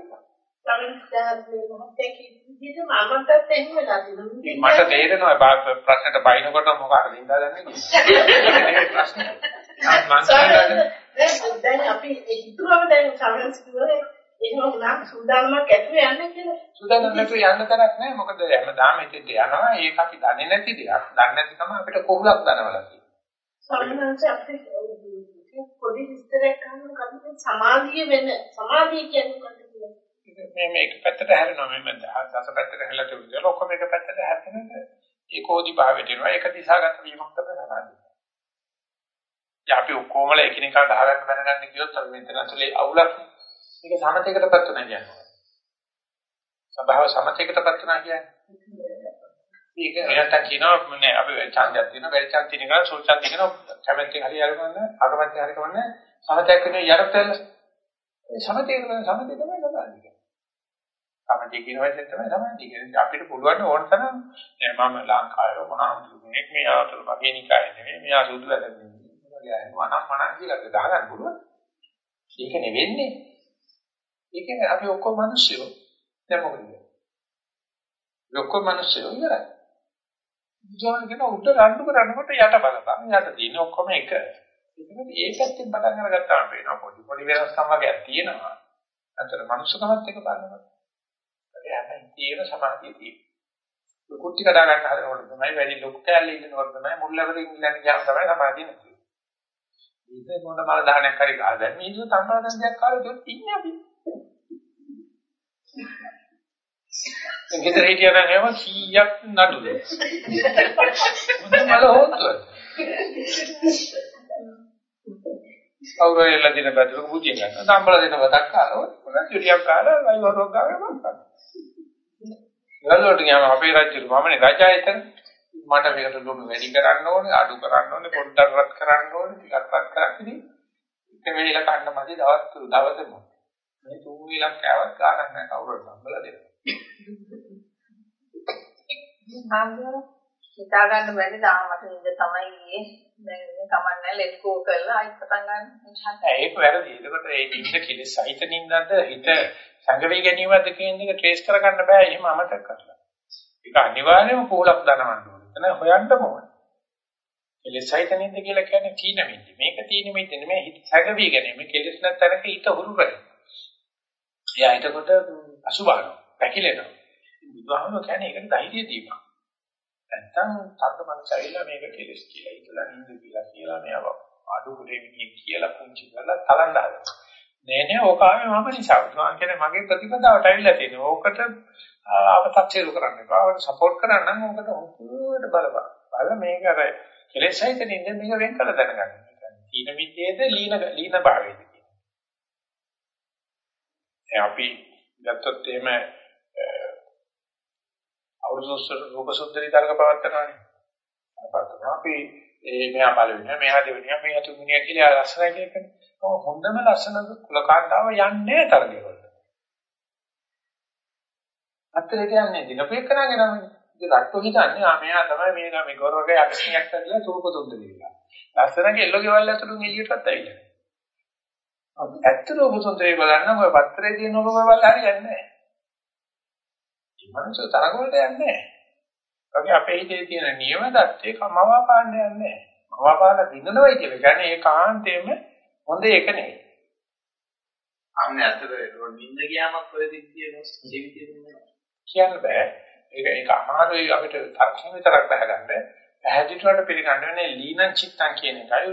Speaker 1: මට තේරෙනවා ප්‍රශ්නට බයිනකොට මොකක්ද ඉඳලාන්නේ කියන්නේ. ප්‍රශ්නේ.
Speaker 4: දැන් අපි හිතුවම දැන් සමහරවිට එහෙම වුණාම සූදානමක් ඇතුව යන්න කියලා.
Speaker 1: සූදානම් නැතුව යන්න තරක් නැහැ. මොකද හැමදාම එතෙන්ට යනවා. ඒක අපි දන්නේ නැති දෙයක්. දන්නේ නැතිකම අපිට කොහොලක් දනවලා තියෙනවා.
Speaker 4: සමහරවිට අපිට පොඩි විස්තරයක් කරන්න කලින් සමාධිය වෙන සමාධිය කියන්නේ මොකක්ද කියලා.
Speaker 1: මේ මේක පැත්තට හැරෙනවා මේ දස පැත්තට හැලට විදිහට ඔක්කොම එක පැත්තට හැරෙනකොට ඒකෝදි භාවයට එනවා. ඒක දිශාගත වීමක් තමයි සමාධිය. අපි ඔක්කොමල එකිනෙකාට අහගන්න බැනගන්න කියොත් අපි මෙතන ඇතුලේ අවුලක් මේක සමතේකටපත් වෙනවා කියන්නේ. සබාව සමතේකටපත් වෙනවා කියන්නේ. මේක එනට කියනවා නේ අපි ඡන්දයක් තියෙනවා බැරි ඡන්ද තියෙන එක සුල් ඡන්ද කියනවා කැමැත්තෙන් හරි අරගන්න අකමැත්තෙන් හරි කරන්න සමතයක් වෙන යරතෙල් ඒ සමතේ කරන සමතේ තමයි සමාධිය. සමතේ කියන වචනේ තමයි සමාධිය කියන්නේ අපිට පුළුවන් ඕන තරම් මම ලංකාවේ මහා මුතුමෙක් මේ ආතල මගේ නිකායේ නෙවෙයි මෙයා සුදු වැදන්නේ. වනම් මනම් කියලා දාගන්න පුළුවන්. ඒක නෙවෙන්නේ. ඒකනේ අපි ඔක්කොම මිනිස්සුયો. දැන් මොකද? ඔක්කොම මිනිස්සුયો ඉවරයි. ජෝන් කියන උඩ රණ්ඩු කරනකොට යට බලපන්. යට තියෙන ඔක්කොම එක. ඒකනේ ඒ පැත්තෙන් පටන් අරගත්තාම පේනවා පොඩි පොඩි වෙනස්කම් වගේක් තියෙනවා. අතර මනුස්සකමත් එක බලනකොට. ඒ හැබැයි තියෙන සමාධිය තියෙනවා. කුටි කඩා ගන්න හදනකොට තමයි වැඩි ලොකු කැලේ ඉන්නකොට තමයි මුල්ලවරින් ඉන්න ගියාම තමයි සමාධිය නැති වෙන්නේ. ඒක මොන බල දාහනයක් හරි ගහලා දැන් මිනිස්සු තම්බරදන්දයක් කාලේ දෙත් ඉන්නේ අපි. ගෙදර හිටියනම් එහෙම 100ක් නඩුද. මොන මල හොන්තුද? අවුරුල්ල දින බදුක පුතිය ගන්න. තම්බල දෙන වතක් කාලා මොකද චුරියක් කාලා වයිවරක් ගාගෙන මම ගල්ලෝට ගියාම අපේ රජු මමනේ රජා එතන මට මේකට ලුණු වැඩි කරන්න ඕනේ අඩු කරන්න ඕනේ පොඩ්ඩක් රත් කරන්න ඕනේ ටිකක් රත් කරන්න ඉතින් එක වෙලක කන්න මැදි දවස් තුන දවසෙම මේ තුන් වෙලක් කෑවත් ගානක් නැහැ කවුරුත් සම්බල දෙනවා
Speaker 6: හම්බුන හිතා ගන්න බැරි දාමට නින්ද තමයි ඊයේ දැන් කමන්නේ ලෙස්කෝ කරලා ආයෙත් පටන් ගන්න.
Speaker 1: ඒක වැරදි. ඒකට ඒ නින්ද කෙලෙස් සහිත නින්දට හිත සංගවි ගැනීමද කියන එක ට්‍රේස් කරගන්න බෑ එහෙම අමතක කරලා. ඒක අනිවාර්යයෙන්ම පොලක් දනවන්න ඕනේ. එතන හොයන්න ඕනේ. කෙලෙස් සහිත නින්ද කියලා කියන්නේ තීන මිද්ද. මේක තීන මිද්ද නෙමෙයි හිත සංගවි ගැනීම. කෙලෙස් නැත්තරක හිත හුරු කරේ. එයා හිතකොට අසුබානවා. පැකිලෙනවා. බුදුහාමුදුරුවෝ කියන්නේ ඒකට ධෛර්යය දීපන්. නැත්තම් තත්ත මනසයිලා මේක කෙලස් කියලා ඉතලා නින්ද කියලා කියලා මේව අඩු කුලෙමිනිය කියලා පුංචි කරලා තලන්න හදනවා. නේ නේ ඕකාවේ මම නිසා බුදුහාම කියන්නේ මගේ ප්‍රතිපදාවට ඇවිල්ලා තියෙනවා. ඕකට අව탁සිරු කරන්න එපා. ඔකට සපෝට් කරන්න නම් ඕකට හොඳට බලපන්. බලලා මේක අර කෙලෙසයිත නින්ද මේක වෙන් කළ දැනගන්න. තීන මිද්දේද ලීන ලීන භාවයේද කියන්නේ. අපි ගත්තොත් එහෙම අවුරුදු රූප සුන්දරී තරක පවත්තරනවානේ. පවත්තරනවා. අපි ඒ මෙහා පළවෙනි, මෙහා දෙවෙනි, මෙහා තුන්වෙනි කියලා ලස්සනයි කියන්නේ. හොඳම ලස්සන කුලකාන්තාව යන්නේ තරගයකට. අත්තරේ කියන්නේ දිනපෙකනාගේ නම. ඉතින් රට්ටු හිතන්නේ ආ මෙයා තමයි මේ මේ ගොරවගේ යක්ෂණියක් කියලා රූප සුන්දරී කියලා. ලස්සනගේ එල්ලෝ ගෙවල් ඇතුළු එළියටත් ඇවිල්ලා. ඇත්ත රූප සුන්දරී බලන්න ඔය පත්‍රයේ තියෙන රූප වල හරියන්නේ නැහැ. මනුෂ්‍ය තරඟ වලට යන්නේ නැහැ. වගේ අපේ හිතේ තියෙන නියම தත්ත්වේ කමවා පාන්න යන්නේ නැහැ. මවා පාලා දිනනවයි කියලා කියන්නේ ඒකාන්තයෙන්ම හොඳ එක නෙවෙයි.
Speaker 5: අන්නේ අතට නිින්ද ගියාමත් ඔය දිග්ගිය ජීවිතේ
Speaker 1: කියන්න බෑ. ඒක ඒක අමාරුයි අපිට තර්කයෙන් විතරක් බහගන්න. පැහැදිලිවට පිළිගන්න වෙන්නේ ලීනං චිත්තං කියන එකයි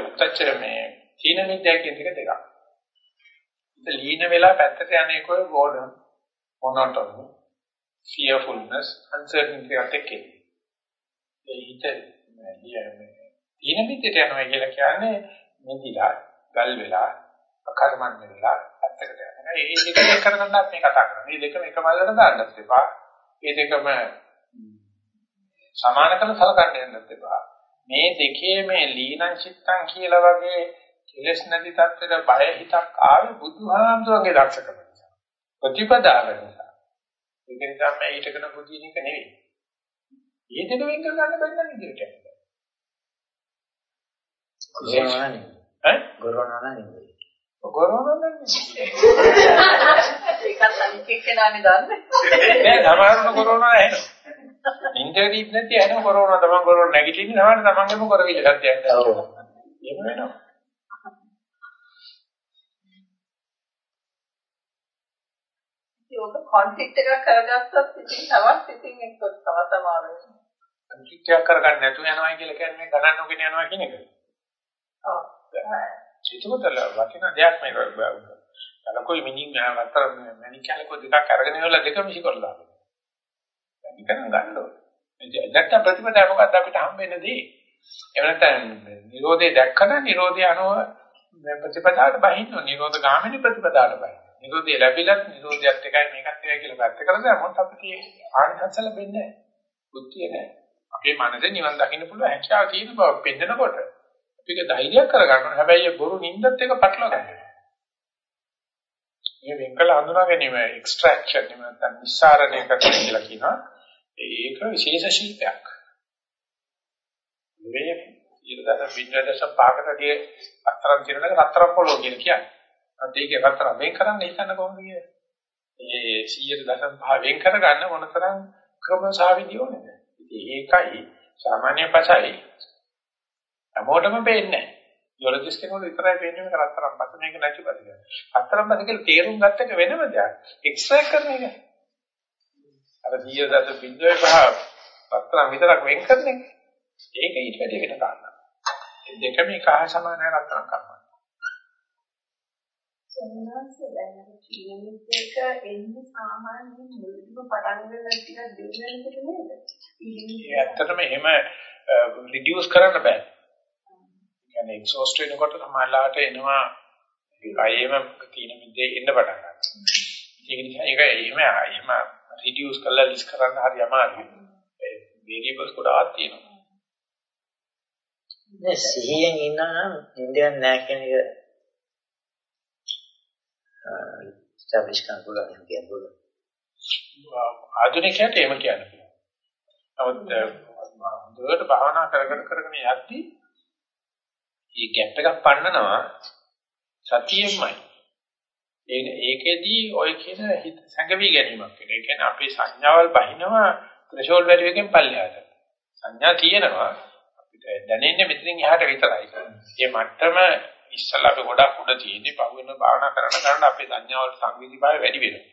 Speaker 1: උත්තච්ච මේ තීන මිද්‍යා කියන එක දෙකක්. ඉත ලීන වෙලා පැත්තට යන එකෝ බෝඩම් මොනොටොනි fearfulness uncertainty එකේ. ඒ හිත තීන මිද්‍යට යනවා කියලා කියන්නේ මෙදිලා ගල් වෙලා අකර්මණ්‍ය වෙලා පැත්තකට යනවා. ඒ දෙක කරගන්න අපි කතා කරන්නේ. මේ දෙකම එක මල්ලට දාන්නත් එපා. මේ දෙකම සමාන කළ සලකන්න යන්නත් එපා. මේ දෙකේ මේ ලීනං චිත්තං කියලා වගේ කෙලස් නැති තත්ත්වයට බය හිතක් ආවේ බුදුහාමුදුරන්ගේ දක්ෂකම නිසා. ප්‍රතිපදාව නිසා. ඒක නිසා මම ඊටකන බුදින එක නෙවෙයි. මේ දෙක වෙන් කර ගන්න බැරි නම් ඉදිරියට යන්න.
Speaker 2: ගොරවනවා නෙවෙයි.
Speaker 1: ඈ?
Speaker 2: ගොරවනවා නෙවෙයි.
Speaker 1: ගොරවනවා නෙවෙයි.
Speaker 6: ඒකත් අනිත් එක්කෙනානේ දන්නේ.
Speaker 1: නෑ සමහරවන කොරෝනා ඇහෙනවා. ඉන්ටර්නෙට් නැති ඇහෙන කොරෝනා තමන් කොරෝනා නැගිටින්නේ සමහර තමන්ගේම කරවිල සත්‍යයක්.
Speaker 2: ඔව්.
Speaker 1: එහෙම වෙනවා.
Speaker 6: ඒක කොන්ෆ්ලික්ට් එකක් කරගත්තොත් ඉතින් තවත් ඉතින් ඒක තව තමාරුයි.
Speaker 1: කන්ෆ්ලික්ට් කරගන්න නැතුව යනවා කියලා කියන්නේ ගණන් නොගෙන යනවා කියන එක.
Speaker 6: ඔව්.
Speaker 1: චිතුතල වටින දෙයක් මේ අලකොයි මිනින් අතර මැනිකලකෝ දෙකක් අරගෙන ඉවරලා දෙකම දානවා. නිකන් ගන්න ඕනේ. නැත්තම් ප්‍රතිපදාව මොකද්ද අපිට හම්බෙන්නේ දී? එහෙම නැත්නම් නිරෝධය දැක්කම නිරෝධය අනුව ප්‍රතිපදාවට බහින්න නිරෝධ ගාමිනී ප්‍රතිපදාවට බහින්න. නිරෝධය ලැබිලත් නිරෝධයත් එකයි මේකත් එකයි කියලා පැත්ත කරලා මොකද අපිට ආනිසංස ලැබෙන්නේ නැහැ. බුද්ධිය නැහැ. අපේ මනසේ නිවන් දකින්න පුළුවන් හැකියාව තියෙන බව පෙන්නකොට අපිට ධෛර්යයක් කරගන්න හැබැයි බොරු නිින්දත් එක පටලවා ගන්න. මේ වෙන්කල හඳුනා ගැනීම එක්ස්ට්‍රැක්ෂන් එහෙම නැත්නම් නිස්සාරණය කරනවා කියලා කියනවා. ඒක විශේෂ ශිල්පයක්. මේ ඊළඟට විද්‍යාදශ පාකටදී අතරම් කියනක රත්තරන් පොළොව කියලා කියන්නේ. අත් ඒකේ රත්තරන් වෙන් කරන්න හිතන්න කොහොමද කියන්නේ? ඒ 100.5 වෙන් කරගන්න මොනතරම් ක්‍රමසාවිදි ඕනේද? ඉතින් ඒකයි සාමාන්‍ය පසයි හැමෝටම පේන්නේ නැහැ. ජොලොජිස්ට් කෙනෙකුට විතරයි පේන්නේ මේක රත්තරන් පස මේක නැති පද කියලා. රත්තරන් පස කියලා තේරුම් ගත්ත එක වෙනම දෙයක්. එක්ස්ට්‍රැක්ට් කරන එක. අර 100.5 රත්තරන් විතරක් වෙන් කරන එක. ඒක ඊට වැඩි වෙන කාරණා. මේ දෙකම එකහ සමානයි රත්තරන් කරනවා.
Speaker 4: සෙනනස් දැන් චීනෙත් එක එන්නේ සාමාන්‍යයෙන් මුලින්ම පටන් ගන්න ටිකක් දෙන්නකට නේද?
Speaker 1: ඒ ඇත්තටම එහෙම රිඩියුස් කරන්න බෑ. කියන්නේ එක්සෝස්ට් වෙනකොට සමාලාට එනවා ඒකයෙම තීන මිද්දේ එන්න පටන් ගන්නවා. ඒක නිසා ඒක එහෙම එහෙම රිඩියුස් කරලා ලිස්ට් කරන්න හරි අමාරුයි. ඒ වේරියබල්ස් ගොඩාක් තියෙනවා.
Speaker 2: මේ සිහියෙන් ඉන්නා නම් නින්දයක් නැහැ කියන එක කරන්න පුළුවන් එහෙම කියන්න පුළුවන්.
Speaker 1: ආධුනිකයට එහෙම කියන්න පුළුවන්. නමුත් හොඳට භාවනා කරගෙන කරගෙන යද්දී මේ ગેප් එකක් පන්නනවා සතියෙමයි. ඒක ඒකෙදී ඔය කියන හිත සංගවි ගැනීමක් වෙන. ඒ කියන්නේ අපේ සංඥාවල් බහිනවා ත්‍රිශෝල් වැලිය එකෙන් පල්ලෙහාට. සංඥා තියෙනවා අපිට දැනෙන්නේ මෙතනින් එහාට විතරයි. මේ මට්ටම ඉස්සලා අපි ගොඩක් උඩ තියෙන්නේ පහුවෙන භාවනා කරන කරන අපේ සංඥාවල් සංවේදීභාවය වැඩි වෙනවා.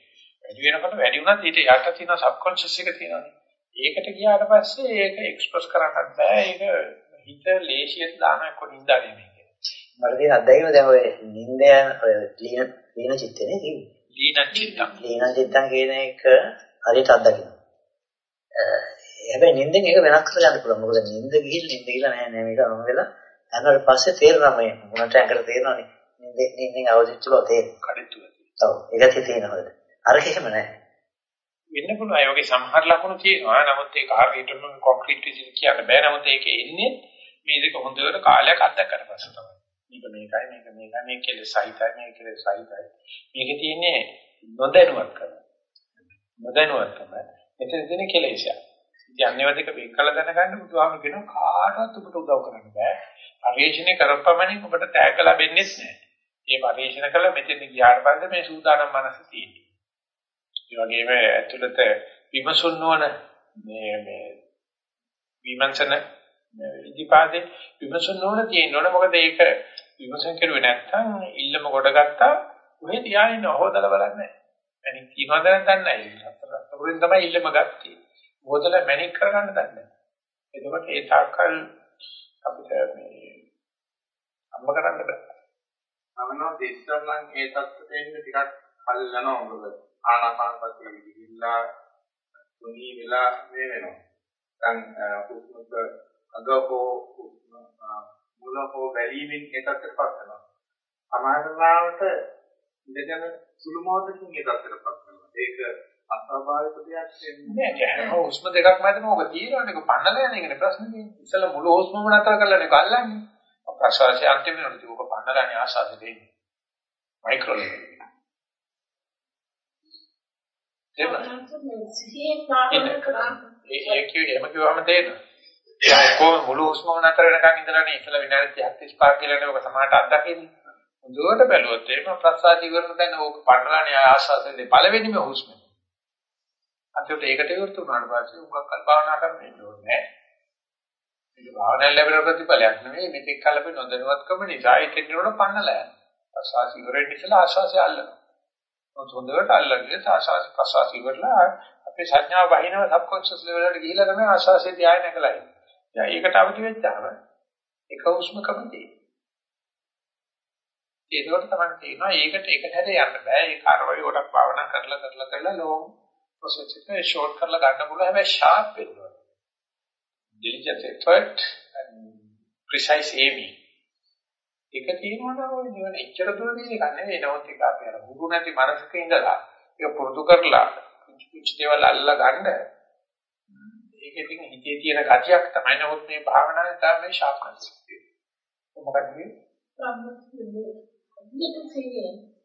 Speaker 1: වැඩි වෙනකොට වැඩි වුණත් ඊට යට තියෙන සබ්කොන්ෂස් එක තියෙනවානේ. ඒකට ගියාට පස්සේ ඒක එක්ස්ප්‍රස් කරන්නත් බෑ. ඒක හිත ලේසියෙන් දාන කොනින්දා නෙමෙයි.
Speaker 2: මට තියෙන අත්දැකීම දැන් ඔය නිින්ද යන ඔය ලීන ලීන චිත්තනේ කිව්වේ.
Speaker 1: ලීන චිත්තම්.
Speaker 2: ලීන චිත්තම් කියන එක හරියට අත්දකින්න. හැබැයි නිින්දෙන් ඒක වෙනස් කරගන්න පුළුවන්. මොකද නිින්ද ගිහින් නිින්ද කියලා නැහැ නෑ මේක මොන යනකොට පස්සේ තේරෙනවා මේ මොනට ඇඟට තේරෙනවනේ. නිින්ද නිින්දෙන් අවදිච්ච බව තේරෙනවා.
Speaker 1: කඩਿੱතු.
Speaker 2: ඔව් ඒකත් තියෙනවද? අරක එහෙම නැහැ.
Speaker 1: වෙන්න පුළුවන්. ඒ වගේ සමහර ලක්ෂණ තියෙනවා. නමුත් ඒක හරියටම කොන්ක්‍රීට් විදිහට කියන්න බෑ. නමුත් ඒක එන්නේ මේ දෙක හොඳට කාලයක් අත්දැකලා පස්සේ තමයි. මේක මේකයි මේක මේකයි මේක කෙලෙස් සහිතයි මේක කෙලෙස් සහිතයි. මේකේ තියෙන්නේ නොදැනුවත්කම. නොදැනුවත්කම. මෙතන තියෙන කෙලෙසයක්. ඉතින් අන්නේව දෙක වෙන් කළ දැනගන්න බුදුහාම කියන කාටවත් ඔබට උදව් කරන්න බෑ. පරිශ්‍රණය කරපමණින් ඔබට තෑග්ග ලැබෙන්නේ නැහැ. මේ පරිශ්‍රණ කළ මෙතෙන් ගියාට පස්සේ මේ සූදානම් මනස තියෙනවා. ඒ වගේම ඇතුළත විමසුන් නොවන මේ මේ විමර්ශන ඉදිපාදේ විමර්ශන නොවන තියෙනවනේ මොකද ඒක විමර්ශන කරුවේ නැත්නම් ඉල්ලම කොට ගත්තා ඔහෙ තියාගෙන හොදලා බලන්නේ මැනික් තියනවද නැත්නම් නැහැ අතරින් තමයි ඉල්ලම ගත්තේ හොදලා මැනික් කරගන්න දන්නේ එතකොට ඒ තාක්කල් අපිට මේ අම්ම කරන්න බෑ.
Speaker 5: අමනෝ දෙස්සනම් ඒ තත්ත්වයට එන්න ටිකක් කල් යනවා මොකද ආනාපානසතිය විදිහිලා තුනී වෙලා මේ වෙනවා. දැන් හුස්මක අගහෝ මුලහෝ බැලීමෙන් ඒ තත්ත්වයටපත් වෙනවා. සමාධිලාවට ඉඳගෙන සුළු මොහොතකින් ඒ තත්ත්වයටපත් වෙනවා. ඒක අස්වාභාවික දෙයක්
Speaker 1: නෙමෙයි නෑ හුස්ම දෙකක් මැදම ඔක තියෙනවනේ ඒක පන්නලා යන එකනේ ප්‍රශ්නේ. තියෙන්නේ ඉතල මුළු හුස්මම නතර කරලා නේ අල්ලන්නේ. ප්‍රශ්වාසය අන්තිම වෙනකොට ඒක පන්නලානේ ආශාසෙ දෙන්නේ. මයික්‍රෝ ලෙවල් ඒ කිව්වේ එහෙම කිව්වම තේරෙනවා. ඒ කොහොම මුළු හුස්මම නතර වෙනකන් ඉඳලානේ ඉතලා විනාඩි 30 35 කියලානේ ඔක සමාහට අත්දකින්නේ. හොඳට බැලුවොත් එහෙම ප්‍රසාද ඉවරන දැන් ඕක පන්නලානේ ආශාසෙන්නේ පළවෙනිම හුස්ම. අන්තිමට ඒකට ඉවරතු වුණාට පස්සේ උගක් කල් භාවනා කරන්න ඕනේ නෑ. මේක භාවනාවේ ලැබෙන ප්‍රතිඵලයක් නෙමෙයි මේක කලපේ නොදැනුවත්කම නිසා ඒකෙන් නෝන පන්නලා යනවා. ප්‍රසාද ඉවරෙන්න ඉස්සලා ආශාසය අල්ලනවා. හොඳට අල්ලගෙන ආශාස ප්‍රසාස ඉවරලා අපේ සංඥා වහිනව සබ්කොන්ෂස් ලෙවල් එකට ගිහිලා තමයි ආශාසයේ ධායන කළා. දැන් ඒකට අවදි වෙච්චාම එක උස්මකම තියෙනවා. ඒකෝට තමයි තේරෙනවා ඒකට එක හැරේ යන්න බෑ. ඒ කාර්යය ගොඩක් භාවනා කරලා කරලා කරලා ලෝම් ප්‍රොසෙස් එක ෂෝට් කරලා ගන්න පුළුවන්. හැබැයි ෂාර්ප් වෙන්න ඕනේ. diligent effort and precise aiming. ඒක තියෙනවා නම් ඔය නිවන එච්චර දුර දෙන එක නෙවෙයි. නමුත් ඒක අපි අර හුරු නැති මනසක ඉඳලා ඒක පුරුදු කරලා කුංචි කුංචි දේවල් අල්ලලා ගන්න. ඒක ඉතින් හිතේ තියෙන ගතියක් තමයි. නමුත් මේ භාවනාවේ තමයි මේ ශාස්ත්‍රය තියෙන්නේ මොකක්ද මේ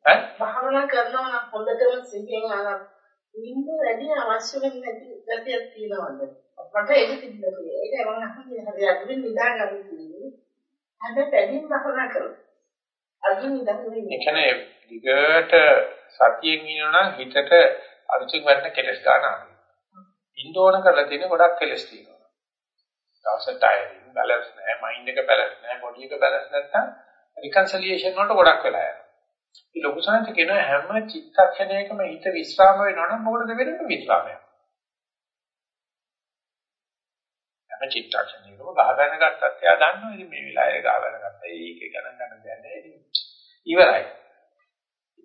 Speaker 7: ඈ? භාවනා කරනවා නම් හොඳටම සිහියෙන් අර නිින්ද වැඩි අවශ්‍ය වෙන්නේ නැති ගතියක් තියෙනවද? මට ඒක තිබුණා ඒක මම අහන්නේ හරි අදින් නිදා ගන්න තියෙන්නේ හැබැයි පැදින් භාවනා කරනවා අදින් නිදා ගන්න
Speaker 1: ඒ කියන්නේ දිගට සතියෙන් ඉන්නවනම් හිතට අරුචින් වටන කෙලස් ගන්නවා ඉන්න ඕන කරලා තියෙන ගොඩක් කෙලස් තියෙනවා. දවසට ටයරින් බැලන්ස් නැහැ මයින්ඩ් එක බැලන්ස් නැහැ බොඩි එක බැලන්ස් නැත්නම් රිකන්සලියේෂන් වලට ගොඩක් වෙලා යනවා. ඒ ලොකු සංහත කියන හැම චිත්තක්ෂණයකම හිත විස්්‍රාම වෙනවා නම් මොකටද වෙන්නේ විස්්‍රාමයක්? හැම චිත්තක්ෂණයකම ගහගෙන ගත්තත් එයා දන්නවා ඉතින් මේ වෙලාවේ ගහගෙන ගත්තා ඒක ගණන් ගන්න දෙයක් නැහැ ඉතින් ඉවරයි.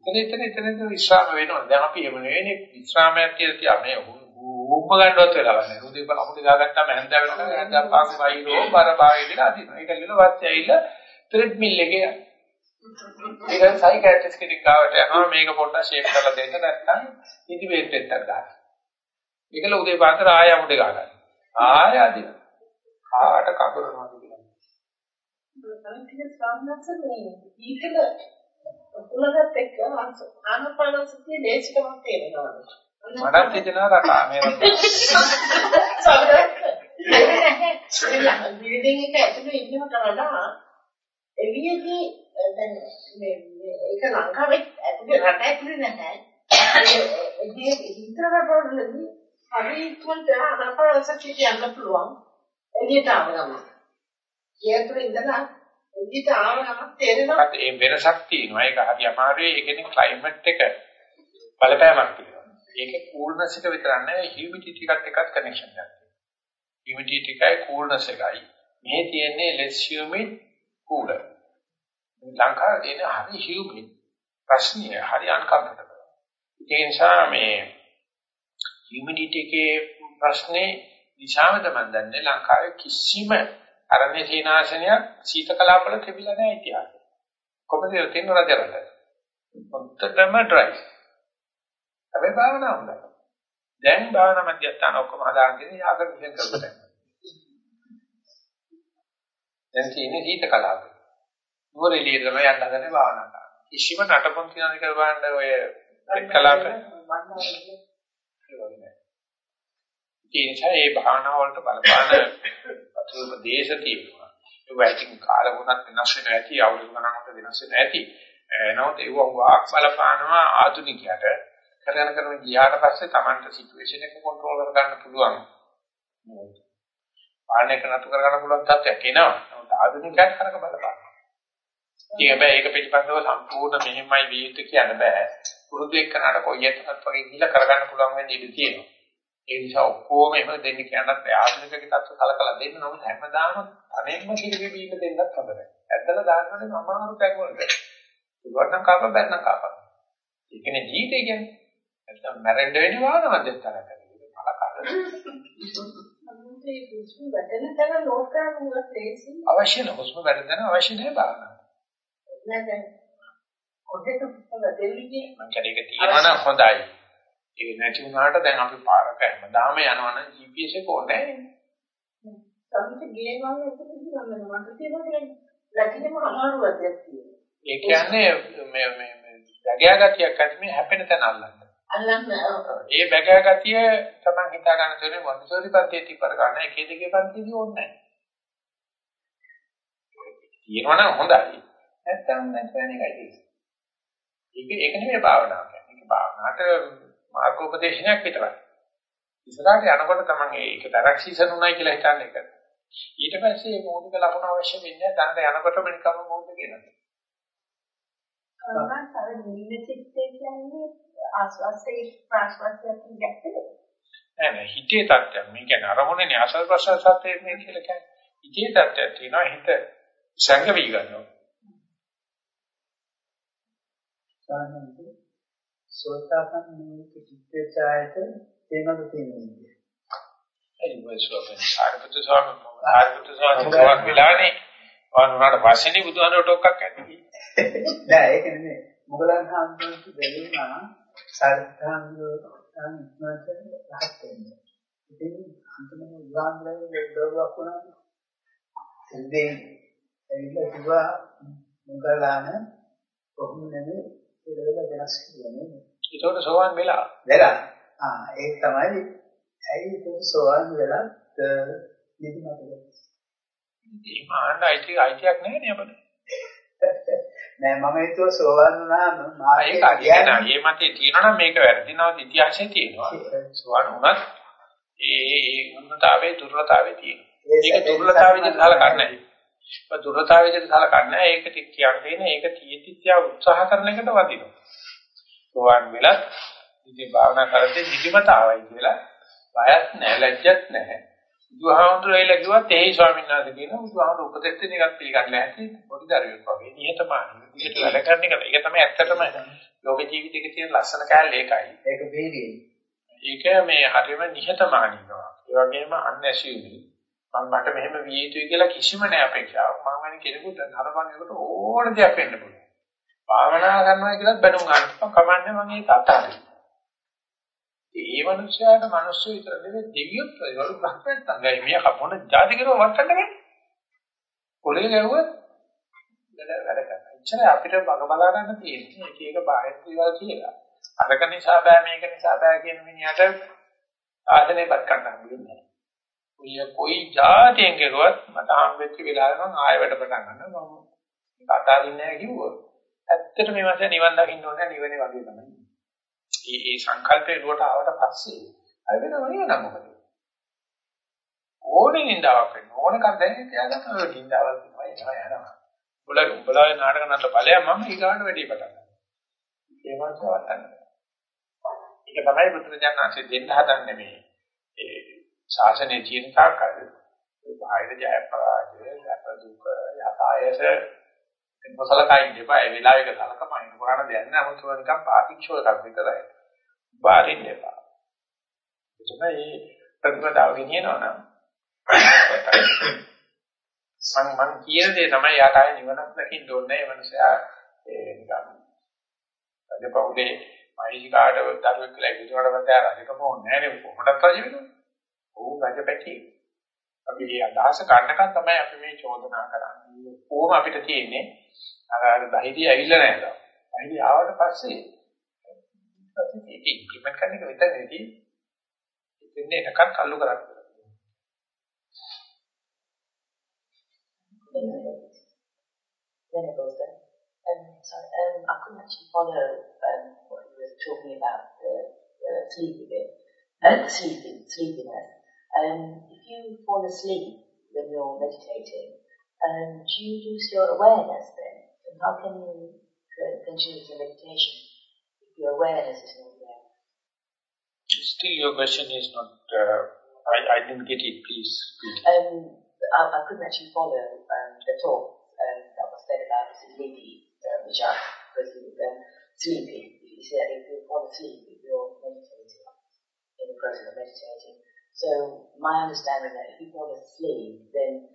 Speaker 1: එතන එතන එතන විස්්‍රාම වෙනවා. දැන් අපි එහෙම නෙවෙයි විස්්‍රාමයක් කියලා තියන්නේ උම්ම ගන්නවත් වෙලාවක් නැහැ. උදේ අපුඩි ගාගත්තාම හැන්ද වෙනවා හැන්ද පාස් වයිරෝ බර පාවේ ඉඳලා අදිනවා. ඒක ලියන වාස්ය ඇවිල්ලා ත්‍රෙඩ් මිල් එකේ යනවා. ඒක සයිකියාට්‍රිස්ට් කෙනෙක් ගාවට යනවා මේක පොඩ්ඩක් ෂේප් කරලා දෙන්න නැත්නම් වේට් එකක් ගන්න. ඒකල උදේ පාන්දර ආය අමුඩ ගන්න. ආය අදින. කාට කබරනවද කියලා.
Speaker 7: ඒක සම්මතනේ ඊටල උලගත් එක්ක ආනපානසතිය දේශකමක් තේරෙනවා.
Speaker 1: මටත් හිතෙනවා රකා මේ
Speaker 7: සමහරක් බිල්ඩින් එක ඇතුලේ ඉන්නවට වඩා එළියේදී දැන් මේ ඒක ලංකාවේ ඇතුලේ රට ඇතුලේ නැහැ. ඒ ඉන්ටර්නෙට් හරි ඉක්මනට අනපරසකිට යන්න පුළුවන්. එළියට ආව ගමන්. ඒකට ඉඳලා එළියට ආව ගමන් තේරෙනවා.
Speaker 1: ඒ වෙනසක් තියෙනවා. ඒක හරි අමාරුයි. ඒ කියන්නේ ක්ලයිමේට් එක බලපෑමක් තියෙනවා. ඒක කූල්නස් එක විතරක් නෙවෙයි හියුමිඩිටි එකත් එක්කත් කනෙක්ෂන් එකක් තියෙනවා. හියුමිඩිටි එකයි කූල්නස් එකයි. මේ තියෙන්නේ less humid cooler. ලංකාවේ තියෙන හරි හියුමිඩ් ප්‍රශ්නය හරි අන්කම්ෆර්ටබල්. ඒ නිසා මේ හියුමිඩිටි එකේ ප්‍රශ්නේ නිසාමද මන් දන්නේ ලංකාවේ කිසිම අරණ්‍ය සීනාසනයක් සීත කලාපවල තිබිලා නැහැ ඉතිහාසයේ. කොහොමද ඒ තියෙන රජරට? මොකටම ඩ්‍රයි. හැබැයි භාවනාව හොඳයි. දැන් භාවනා මධ්‍යස්ථාන ඔක්කොම හදාගෙන යාග විශ්ෙන් කරලා දැන් තියෙන්නේ සීත කලාප. නුවර එළියට තමයි යන්න හදන්නේ භාවනා කරන්න. කිසිම නටපොන් තියනද කියලා බලන්න ඔය කලාප. ඒ භාවනාව වලට බලපාන අතුරු දේශ තියෙනවා. ඒ වයිටින් කාලගුණත් වෙනස් වෙනවා ඇති, අවුරුදු ගණනකට වෙනස් වෙනවා ඇති. නමුත් ඒක වාක් බලපානවා ආධුනිකයට. කරගෙන කරගෙන ගියාට පස්සේ Tamanට සිටුේෂන් එක කන්ට්‍රෝල් කරගන්න පුළුවන් පාලනය කරනතු කරගන්න පුළුවන් තත්ත්වයක් එනවා. නමුත් ආධුනිකයන් කරක බලපාන. ඉතින් හැබැයි ඒක පිළිබඳව සම්පූර්ණ මෙහෙමයි විය යුතු කියන්න බෑ. පුරුදු එක්කනට කොයි එකකට වගේ ගිහිල්ලා කරගන්න පුළුවන් වෙන්නේ ඉඳී තියෙනවා. ඒ නිසා ඔක්කොම එහෙම දෙන්න කියන්නත් බෑ. ආධුනිකකේ තත්ත්ව කලකලා දෙන්න නමුත් හැමදාම අනේම කිරිවි බීන්න දෙන්නත් හොඳයි. ඇත්තලා දාන්නනේ අමාරු තැන් වලට. නම් කාප බැන්න කාප. ඒකනේ ජීවිතය කියන්නේ. නැත්නම් මැරෙන්න වෙන්නේ
Speaker 7: තැන නෝට් කරන්න ලේසි.
Speaker 1: අවශ්‍ය නැහැ හුස්ම වැටෙන තැන අවශ්‍ය නැහැ භාවනාව.
Speaker 7: නෑ දැන් කොහෙද හුස්ම වැටෙන්නේ
Speaker 1: මම කියන්නේ ඒක තියෙනවා නම් හොඳයි. ඒක නැති වුණාට දැන් අපි පාරක හැමදාම යනවා නම් GPS එක ඕනේ නැහැ.
Speaker 7: සමිත ගේනවා එතනදී මම මට තියෙනවා ලැකිනම අමාරුවක් තියෙනවා.
Speaker 1: ඒ කියන්නේ මේ මේ මේ දැගෑ ගතියක් ඇති මේ හැපෙන තැන අල්ලන්න.
Speaker 7: අල්ලන්න
Speaker 1: ඒ බැගෑ ගතිය තමයි හිතා ගන්න තියෙන්නේ මොන්ටිසෝරි පන්තියේ තිබ්බර ගන්න එකේ දෙකේ පන්තියේදී ඕනේ නැහැ. තියෙනවනම් හොඳයි. නැත්නම් එකයි තියෙන්නේ. ඒක ඒක නෙමෙයි භාවනාව කියන්නේ. ඒක භාවනාවට මාර්ගෝපදේශනයක් විතරයි. ඉස්සරහට යනකොට තමයි ඒක උනායි කියලා හිතන්නේ ඒක. ඊට පස්සේ මූලික ලක්ෂණ අවශ්‍ය වෙන්නේ දැනට යනකොටම නිකම්ම මොකද කියනවා.
Speaker 4: කරනවා තව නිවින චිත්තේ කියන්නේ ආස්වාස්සේ ප්‍රාස්වාස්සේ ගැටේ
Speaker 1: නෑ නෑ හිතේ තත්ත්වයක් මේ කියන්නේ අරමුණනේ ආසල් ප්‍රසවාසයේ මේ කියලා කියන්නේ හිතේ තත්ත්වයක් තියෙනවා හිත සංගවි ගන්නවා
Speaker 8: සාමාන්‍යයෙන් සෝතාපන්න නිමිති චිත්තචායත තේමද තියෙන්නේ.
Speaker 1: ඒ වගේ සාරිපුත්‍ර ස්වාමීන් වහන්සේ. සාරිපුත්‍ර ස්වාමීන් වහන්සේ විලානේ? වුණාට පස්සේනේ බුදුහාමර ටොක්ක්ක් ඇති
Speaker 8: නෑ ඒක නෙමෙයි. මොගලන් හාමුදුරුවෝ දෙන්නා සාරිපුත්‍රයන් ඉක්මනට රහත් වෙන්නේ ඉතින් අන්තිමට උදාහරණයක් දරුවක් වුණා ඉතින් ඇවිල්ලා කිව්වා මොගලන් කොහොම නෙමෙයි ඒක වෙනස් කියන්නේ
Speaker 1: ඒකට සෝවන් වෙලා
Speaker 8: වෙලා ආ ඒක තමයි ඇයි ඒක සෝවන් වෙලා නිදිමතද
Speaker 1: එහෙම අහන්න අයිති අයිතියක් නැහැ නේ අපිට.
Speaker 8: නෑ මම හිතුව සෝවන් වුණාම
Speaker 1: මා ඒක අදින ඒ මතේ තියෙනවා නම් මේක වැරදිනවා ඉතිහාසයේ තියෙනවා. සෝවන් වුණත් ඒ ඒ උන්නතාවේ දුර්ලතාවේ තියෙනවා. ඒක දුර්ලතාවේදී සලකන්නේ නැහැ. ඒ දුර්ලතාවේදී සලකන්නේ ඒක කියන්නේ ඒක තියෙති තියා උත්සාහ කරන එකට වදිනවා. සෝවන් වෙලත් ඉතින් භාවනා කරද්දී නිදිමතාවයි කියලා බයත් නැහැ ලැජ්ජත් නැහැ. බුදුහාමුදුරුවෝ එල කිව්වත් එහි ස්වාමීන් වහන්සේ කියනවා බුදුහාමුදුරුවෝ උපදෙස් දෙන එකත් පිළිගන්න නැති පොඩි දරුවෙක් වගේ නිහතමානී විදිහට වැඩ කරන එක. ඒක තමයි ඇත්තටම ලෝක ජීවිතයේ තියෙන ලස්සන කෑල්ල ඒකයි.
Speaker 8: ඒක බේරියේ.
Speaker 1: ඒක මේ හරියම නිහතමානීකම. ඒ වගේම අන්ඇසියුමි. මම මට මෙහෙම විය යුතුයි කියලා කිසිම නෑ අපේක්ෂාවක්. මම වෙන කෙනෙකුට හරපන්නේකට ඕන දෙයක් වෙන්න පුළුවන්. භාවනා කරනවා කියලාත් බැනුම් ගන්න කමන්නේ මම ඒක අතාරිනවා. ඒ මනුස්සයාට මිනිස්සු විතර නෙවෙයි දෙවියොත් ඒවලු බ්‍රහ්මයන් තමයි මේ කපොන ಜಾති කරව වටන්න බෑ. පොලේ ගැහුවත් වැඩ වැඩ කරනවා. ඉච්චර අපිට බග බලා ගන්න තියෙන්නේ එක එක බාහිර දේවල් කියලා. අරක නිසා බෑ මේක නිසා බෑ කියන මිනිහට ආධනෙපත් ගන්න හම්බෙන්නේ නැහැ. ඔය කොයි જાතියෙන් කෙරුවත් මට හම්බෙච්ච වෙලාවෙ මම ආයෙ වැඩ පටන් ගන්නවා. මම කතා දින්නේ නැහැ කිව්වොත් ඇත්තට මේ මාසේ නිවන් දකින්න ඕනේ නිවනේ වගේ තමයි. ඒ ඒ සංකල්පේ එළුවට ආවට පස්සේ අය වෙනව නේද මොකද? ඕනේ නින්දාවක් වෙන්න ඕන කම් දැන් තියාගන්න ඕන නින්දාවක් තමයි එනවා යනවා. උඹලා උඹලා නාටක නට බලය මම ඊගාට වැඩි පටන් ගන්නවා. ඒ මාසය වටන්න. ඒක තමයි බුදුරජාණන්සේ දෙන්න හදන්නේ මේ ඒ ශාසනයේ තියෙන තාක්කල් ඒ බාහිර ජය පරාජය සැප දුක යථායස මොසලකයි ඉඳපා ඒ වෙලාවක සලකමයි කරන දෙයක් නෑ 아무තු නිකන් පාටික්ෂෝලක් විතරයි. බාරින්න එපා. ඒ තමයි ප්‍රතිපදාව ගෙනියනවා නම් මම මම කියන දේ තමයි යාට ආය නිවනක් දකින්න ඕනේ ඒ මනුස්සයා ඒ නිකන් රජපෞලේ මහේජිකාට දරුවෙක් කියලා විදුවට මත රජකම ඕනේ නෑනේ කොහොමදත් රජ වෙන්නේ. ඕ රජපැටි. අපි මේ අදහස ගන්නකන් තමයි අපි මේ චෝදනා කරන්නේ. කොහොම අපිට තියෙන්නේ අර අර ධෛර්යය ඇවිල්ලා නැහැ. ධෛර්යය ආවට පස්සේ ඒක ඉම්ප්ලිමන්ට් කරන එක විතරයි ඉතින් එතනකන් කල්ලු කරන්නේ.
Speaker 3: Venerable sir. Um, sorry, um, I couldn't actually follow um, what you were talking about, the, the sleeping bit, uh, sleeping, sleepiness. Um, if you fall asleep when you're meditating, um, do you lose your awareness then? And how can you continue your meditation if your awareness is not there?
Speaker 1: Still, your question is not. Uh, I, I didn't get it. Please.
Speaker 3: Um, I, I couldn't actually follow um, the talk um, that was said about lady, uh, which I was um, sleeping. You said if you fall asleep, if you're meditating, in the process of meditating. So my understanding that if you fall asleep, then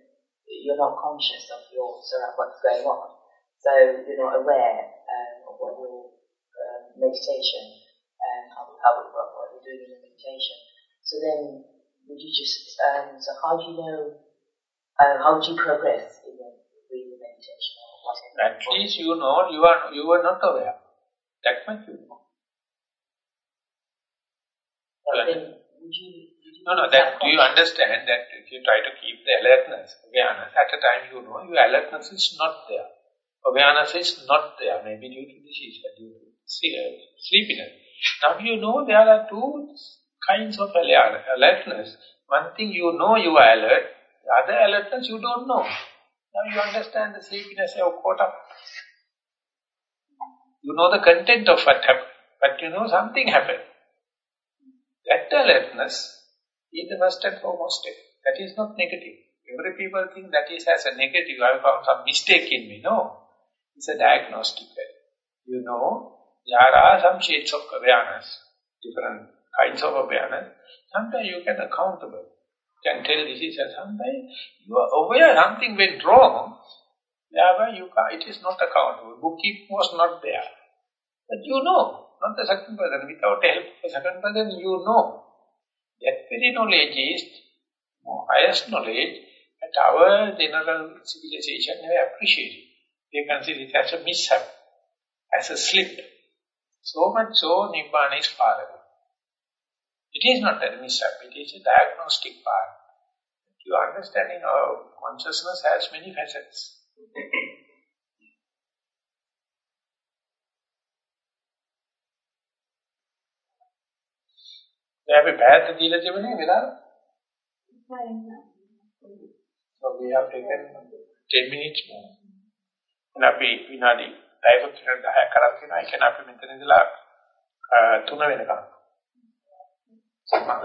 Speaker 3: you're not conscious of your surround what's going on. So you're not aware um, of what your um, meditation and how, how what, what you're doing in the meditation. So then, would you just um, so how do you know uh, how do you progress in the breathing meditation or whatever?
Speaker 1: At least you know you are you are not aware. That much you know.
Speaker 3: But then, would you
Speaker 1: no, no, that, do you understand that if you try to keep the alertness, awareness, at a time you know your alertness is not there. Awareness is not there, maybe due to disease, due to sleepiness. Now you know there are two kinds of alertness. One thing you know you are alert, the other alertness you don't know. Now you understand the sleepiness you have caught up. You know the content of what happened, but you know something happened. That alertness is the first and foremost step. That is not negative. Every people think that is as a negative, I found some mistake in me. No. It's a diagnostic You know, there are some shades of awareness, different kinds of awareness. Sometimes you can accountable. You can tell this is a sometimes you are aware something went wrong, thereby you can, it is not accountable. Bookkeeping was not there. But you know, not the second person. Without help of the second person, you know. That very knowledge is more highest knowledge that our general civilization have appreciated. They consider it as a mishap, as a slip. So much so, Nibbana is far away. It is not a mishap, it is a diagnostic part. Your understanding of consciousness has many facets. දැන් අපි පැයත් දීලා තිබුණේ වෙලාව. So we have taken 10 minutes more. and අපි විනාඩි 10කට 10ක් කරක් තියෙනවා. ඒ කියන්නේ අපි මෙතන ඉඳලා 3 වෙනකම්. සම්මාන